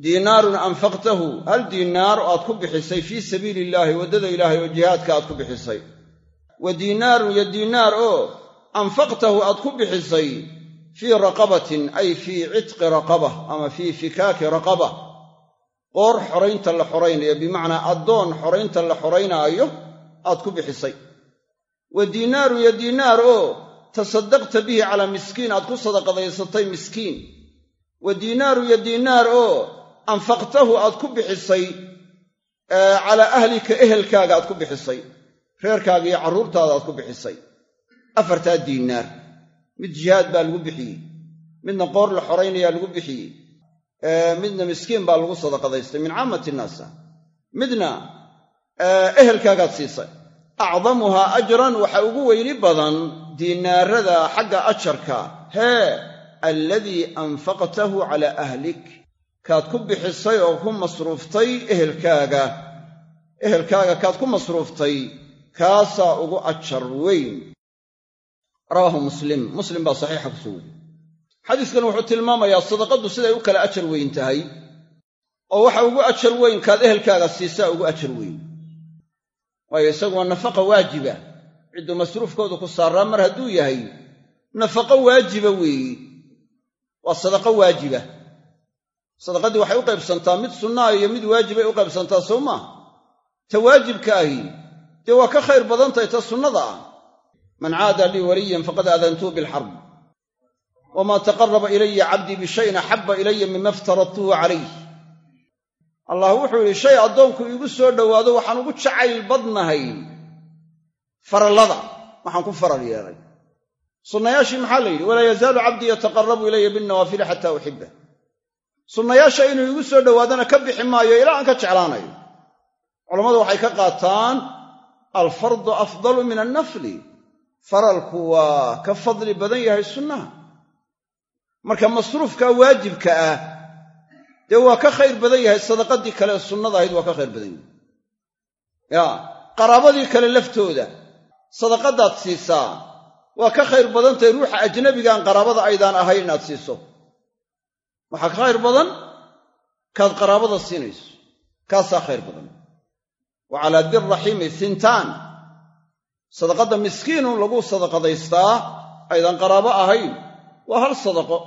diinaarun anfaqtahu hal diinaar oo aad ku bixisay fii sabiili illaahi waddada ilaahay oo jihaadka aad ku bixisay wa diinaarun iyo diinaar oo anfaqtahu aad ku bixisay fii raqabatin ay fii cidqi raqaba ama fii fikaaki raqaba qoor xoraynta la xoraynayo bimacnaa addoon xoraynta la xoraynaayo aad ku bixisay. Wa diinaarun iyo diinaar oo tasaddaqta bihi calaa miskiin aad ku sadaqadaysatay miskiin. Wa diinaaru iyo diinaar oo anfaqtahu aad ku bixisay calaa ahlika ehelkaaga aad ku bixisay reerkaaga iyo carruurtaada aad ku bixisay. Afartaa diinaar. Mid jihaad baa lagu bixiyey. Midna qoor la xoraynayaa lagu bixiyey. Midna miskiin baa lagu sadaqadaystay min caamati innaasa midna ehelkaagaad siisay. Acdamuhaa ajran waxa ugu weyni badan diinaarada xagga ajarka. Hee alladii anfaqtahu calaa ahlik. Kaad ku bixisay oo ku masruuftay ehelkaaga. Ehelkaaga kaad ku masruuftay kaasaa ugu ajar weyn. Rawaahu muslim. Muslim baa saxiixa ku soo wariyey xadiiskan wuxuu tilmaamayaa sadaqaddu siday u kala ajar weyn tahay oo waxa ugu ajar weyn kaad ehelkaaga siisaa ugu ajar weyn. Waayo isagu waa nafaqa waajiba. Cidduu masruufkoodu ku saaraa mar hadduu yahay nafaqo waajiba weeyi. Waa sadaqo waajiba. Sadaqaddii waxay u qaybsantaa mid sunnaa iyo mid waajibay u qaybsantaa sow maaha ta waajibka ahi dee waa ka khayr badan tahay ta sunnada ah. Man caada lii waliyan faqad aadantuhu bilxarb wamaa taqaraba ilaya cabdii bishayin axabba ilaya mima iftaradtuhu calayh. Allah wuxuu yidhi shay addoonku iigu soo dhowaado waxaan ugu jacayl badnahay farallada. Waxaan ku faral yeelay. Sunnayaashii maxaa la yidhi? Walaa yazaalu cabdii yataqarabu ilaya binnawaafili xataa uxibbah sunnayaasha inuu iigu soo dhowaadana ka bixi maayo ilaa aan ka jeclaanayo. Culammadu waxay ka qaataan alfardu afdalu min annafli. Faralku waa ka fadli badan yahay sunnaha. Marka masruufka waajibka ah dee waa ka khayr badan yahay sadaqadii kale sunnada ahayd waa ka khayr badan yahay. Ya qaraabadii kale laftooda sadaqadaad siisaa waa ka khayr badan tahay ruuxa ajnabigaan qaraabada aydaan ahayn inaad siiso. Waxaa ka khayr badan kaad qaraabada siinayso. Kaasaa khayr badan wa calaa dirraxiimi hintaan sadaqadda miskiinun lagu sadaqadaystaa aydan qaraabo ahayn waa hal sadaqo.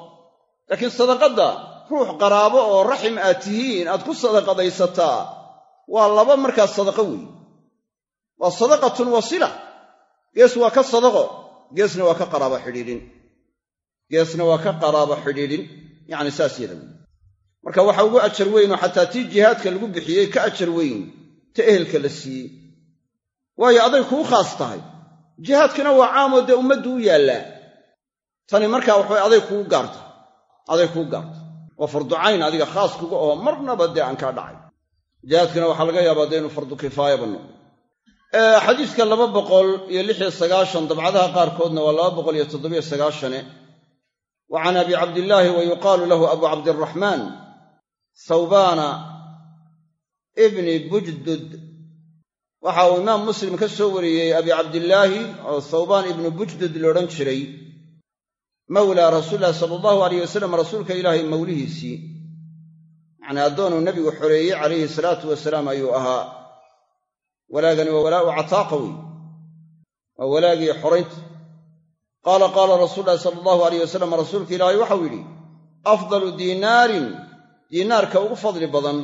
Laakiin sadaqadda ruux qaraabo oo raxim aad tihiin aad ku sadaqadaysataa waa laba markaas sadaqo weeye waa sadaqatun wasila. Gees waa ka sadaqo geesna waa ka qaraabo xidhiidhin. Geesna waa ka qaraabo xidhiidhin. Yacni saas yada wey marka waxa ugu ajar weyn oo xataa tii jihaadka lagu bixiyey ka ajar weyn ta ehelka la siiyey. Waayo aday kuu khaas tahay. Jihaadkina waa caamoo dee ummaddu u yaallaa. Tani markaa waxabay aday kugu gaarta aday kuu gaarta waa farducayn adiga khaas kuga oo marnaba dee aan kaa dhacay. Jihaadkina waxaa laga yaabaa dee fardu kifaayaba noqdo xadiiska laba boqol iyo lixiyo sagaashan dabcadaha qaarkoodna waa laba boqol iyo toddobiyo sagaashane wa can abi cabdillaahi wa yuqaalu lahu abu cabdiraxmaan thawbaana ibni bujdud. Waxa uu imaam muslim ka soo wariyey abi cabdillaahi oo thawbaan ibnu bujdud loodhan jiray. Mawlaa rasuulilahi sala allahu alayh wasalam rasuulka ilaahay mawlihiisii. Yacnii addoonuu nebigu xoreeyey calayhi salaatu wasalaam ayuu ahaa. Walaagani waa walaa'u cataaqa wey waa walaagii xoraynta qaala qaala rasuulu ulahi sala allahu alayh wasalam rasuulka ilaahay waxau yidhi afdalu diinaarin diinaarka ugu fadli badan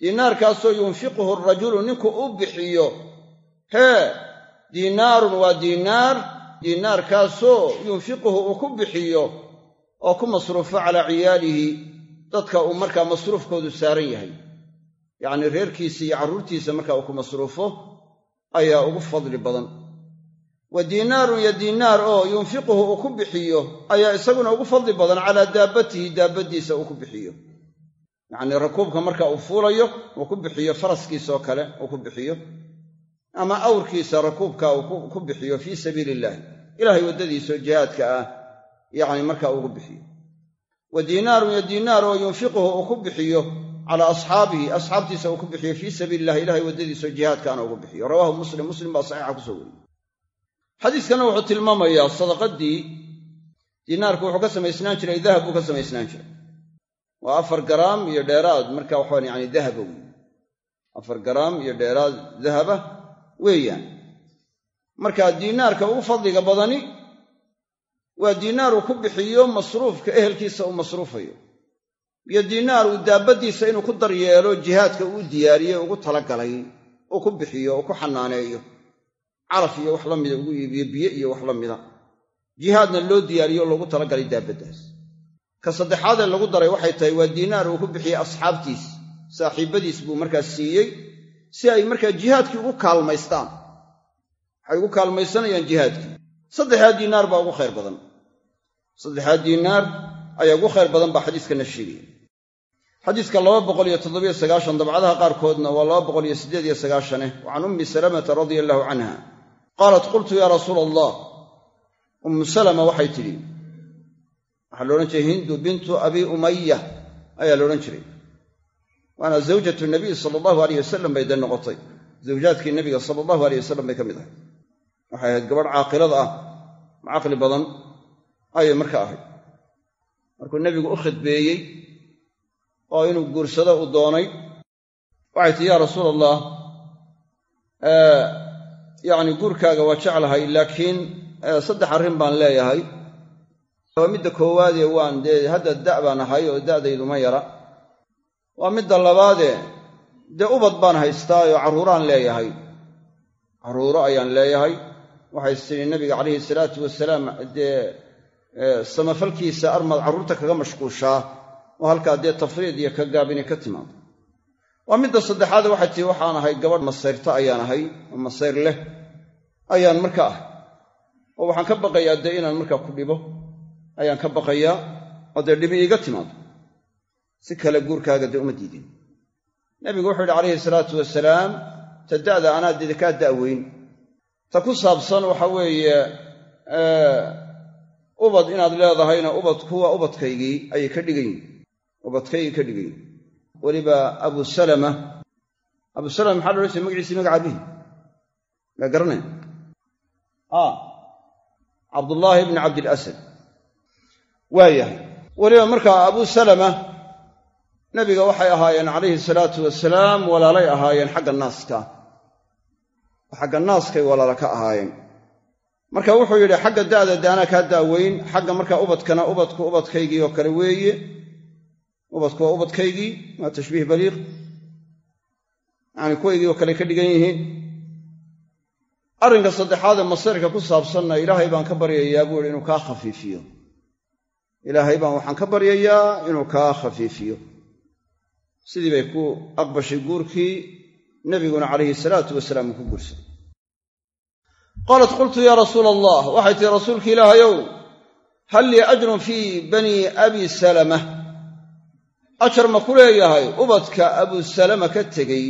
diinaarkaasoo yunfiquhu arajulu ninku u bixiyo hee diinaarun waa diinaar diinaarkaasoo yunfiquhu uu ku bixiyo oo ku masruufo calaa ciyaalihi dadka uu markaa masruufkoodu saaran yahay. Yacnii reerkiisa iyo carruurtiisa marka uu ku masruufo ayaa ugu fadli badan. Wa diinaarun yo diinaar oo yunfiquhu uu ku bixiyo ayaa isaguna ugu fadli badan calaa daabbatihi daabbadiisa uu ku bixiyo yacnii rakuubka marka uu fuulayo uu ku bixiyo faraskiisaoo kale uu ku bixiyo. Ama awrkiisa rakuubka uu ku bixiyo fii sabiili illaahi ilaahay waddadiisao jihaadka ah yacni marka uugu bixiyo. Wa diinaarun yo diinaar oo yunfiquhu uu ku bixiyo calaa asxaabihi asxaabtiisa uu ku bixiyo fii sabiili illahi ilahay waddadiisao jihaadkaana ugu bixiyo. Rawaahu muslim muslim baa saxiixa ku soo wariyey. Xadiiskana wuxuu tilmaamayaa sadaqadii diinaarku wuxuu ka samaysnaan jiray dahab buu ka samaysnaan jiray waa afar garaam iyo dheeraad. Marka waxaan yani dahaba wey afar garaam iyo dheeraad dahaba weeyaan. Marka diinaarka ugu fadliga badani waa diinaar uu ku bixiyo masruufka ehelkiisa uu masruufayo. Iyo diinaar uu daabbadiisa inuu ku daryeelo jihaadka uu diyaariyey ugu talagalay uu ku bixiyo uu ku xanaaneeyo. Calaf iyo wax la mida ugu iibiyo biyo iyo wax la mida. Jihaadna loo diyaariyo o loogu talagalay daabaddaas ka saddexaadee lagu daray waxay tahay waa diinaar uu ku bixiyey asxaabtiis saaxiibbadiis buu markaas siiyey si ay markaa jihaadkii ugu kaalmaystaan. Waxay ugu kaalmaysanayaan jihaadkii. Saddexdaa diinaar baa ugu khayr badan. Saddexdaa diinaar ayaa ugu khayr badan baa xadiiskana sheegaya. Xadiiska dabcadaha qaarkoodna waa wa can ummi salamata radia allahu canha. Qaalat qultu yaa rasuula allah ummu salama waxay tidhi waxaa la odhan jiray hindu bintu abi umaya ayaa la odhan jiray. Waana zawjatu nabiy sala allahu aleyh wasalam bay dee noqotay. Zawjaadkii nebiga sala allahu aleyh wasalam bay ka mid ahay. Waxay ahayd gabadh caaqilada ah caqli badan ayay marka ahayd. Markuu nebigu u khidbeeyey oo inuu guursado uu doonay waxay tii yaa rasuul allah yacni guurkaaga waa jeclahay laakiin saddex arrin baan leeyahay waa midda koowaadee waan dee hadda da' baan ahay oo da'daydu ma yara. Waa midda labaadee dee ubad baan haystaayoo carruuraan leeyahay. Carruuro ayaan leeyahay. Waxay tidhi nabiga calayhi salaatu wasalaam dee samafalkiisa armaad carruurta kaga mashquushaa oo halkaa dee tafriid iyo ka gaabini ka timaado waa midda saddexaad waxay tihi waxaan ahay gabadh masayrta ayaan ahay oo masayr leh. Ayaan marka ahay oo waxaan ka baqayaa dee inaan markaa ku dhibo ayaan ka baqayaa oo dee dhibi iiga timaado. Si kale guurkaaga dee uma diidin. Nebigu wuxuu yidhi calayhi salaatu wasalaam ta da'da anaa dee kaa da'weyn ta ku saabsan waxa weeye ubad inaad leedahayna ubadku waa ubadkaygii ayay ka dhigan yihiin ubadkaygii ka dhigan yihiin weliba abu salama abu salama maxaa loodhan jiray magaciisii magaca abihi maa garanaya cabdullaahi ibni cabdilasad waayahay weliba markaa abu salama nabiga waxay ahaayeen calayhi salaatu wasalaam walaalay ahaayeen xagga naaska. Xagga naaskay walaala ka ahaayeen. Marka wuxuu yidhi xagga da'da de anaa kaa daaweyn xagga markaa ubadkana ubadku ubadkaygii oo kale weeye. Ubadku waa ubadkaygii waa tashbiih baliiq. Yacani kuwaygii oo kale ka dhigan yihiin. Arrinka saddexaadee masirka ku saabsanna ilaahay baan ka baryayaa buu yihi inuu kaa khafiifiyo ilaahay baan waxaan ka baryayaa inuu kaa khafiifiyo. Sidii bay ku aqbashay guurkii nebiguna calayhi salaatu wasalaam ku guursaday qaalat qultu yaa rasuula allah waxay tihi rasuulki ilaahayow hal lii ajrun fii banii abi salama? Ajar ma ku leeyahay ubadka abusalama ka tegey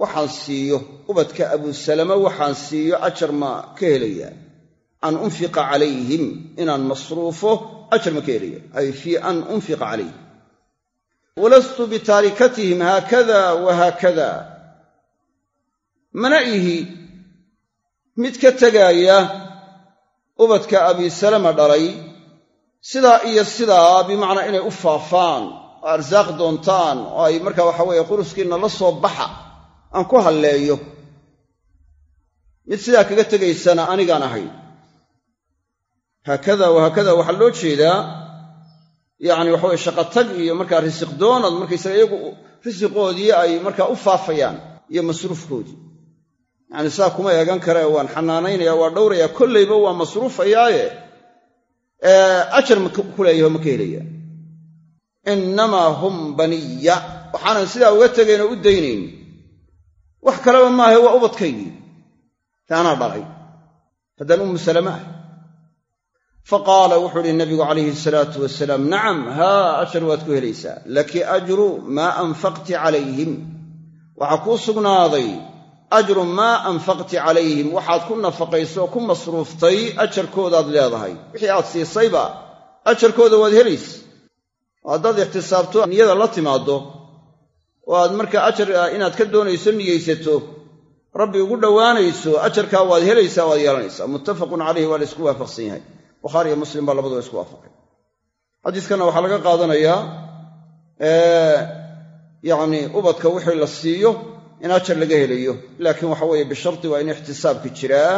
waxaan siiyo. Ubadka abusalama waxaan siiyo ajar ma ka helayaa. An unfiqa calayhim inaan masruufo ajar ma ka helaya ay fii an unfiqa calayhim walastu bitaarikatihim haakada wa haakada mana ihi mid ka tegaaya ubadka abisalama dhalay sidaa iyo sidaa bimacnaa inay u faafaan oo arsaaq doontaan oo ay markaa waxa weeye quruskiinna la soo baxa aan ku halleeyo mid sidaa kaga tegaysana anigaan ahayn haakada wa haakada waxaa loo jeedaa yacni waxaweye shaqatag iyo markaa risiq doonad markaysaga iyagu risiqoodii ay markaa u faafayaan iyo masruufkoodii. Yacni saa kuma eegan karee waan xanaanaynaya waa dhowraya kollayba waa masruufayaaye ajar ma ku leeyaho ma ka helaya innamaa hum baniya waxaanan sidaa uga tegaynoo u daynayn. Wax kaleba maahe waa ubadkaygii taanaa dhalay. Haddaan ummu salama ah faqaala wuxuu uhi nabigu calayhi salaatu wasalaam nacam haa ajar waad ku helaysaa. Laki ajru maa anfaqti calayhim. Waxaa kuu sugnaaday ajru maa anfaqti calayhim. Waxaad ku nafaqayso ku masruuftay ajarkoodaad leedahay. Wixii aad siisayba ajarkooda waad helaysa oo haddaad ixtisaabto niyada la timaaddo. Oo aad markaa ajar inaad ka doonayso niyeysato. Rabbi ugu dhowaanayso ajarkaa waad helaysaa waad yeelanaysaa. Muttafaqun calayhi waa la isku waafaqsan yahay bukhaari iyo muslim baa labaduba isku waafaqay. Xadiiskanna waxaa laga qaadanayaa yacni ubadka wixii la siiyo in ajar laga helayo. Laakiin waxa weeye bisharti waa in ixtisaabki jiraa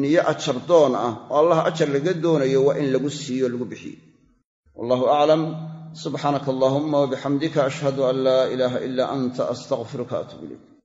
niyo ajar doon ah. Oo allah ajar laga doonayo waa in lagu siiyo lagu bixiyo. Wallahu aclam subxaanaka allahuma wabixamdika ashhadu an laa ilaaha ilaa anta astaqfiruka atuub ilayk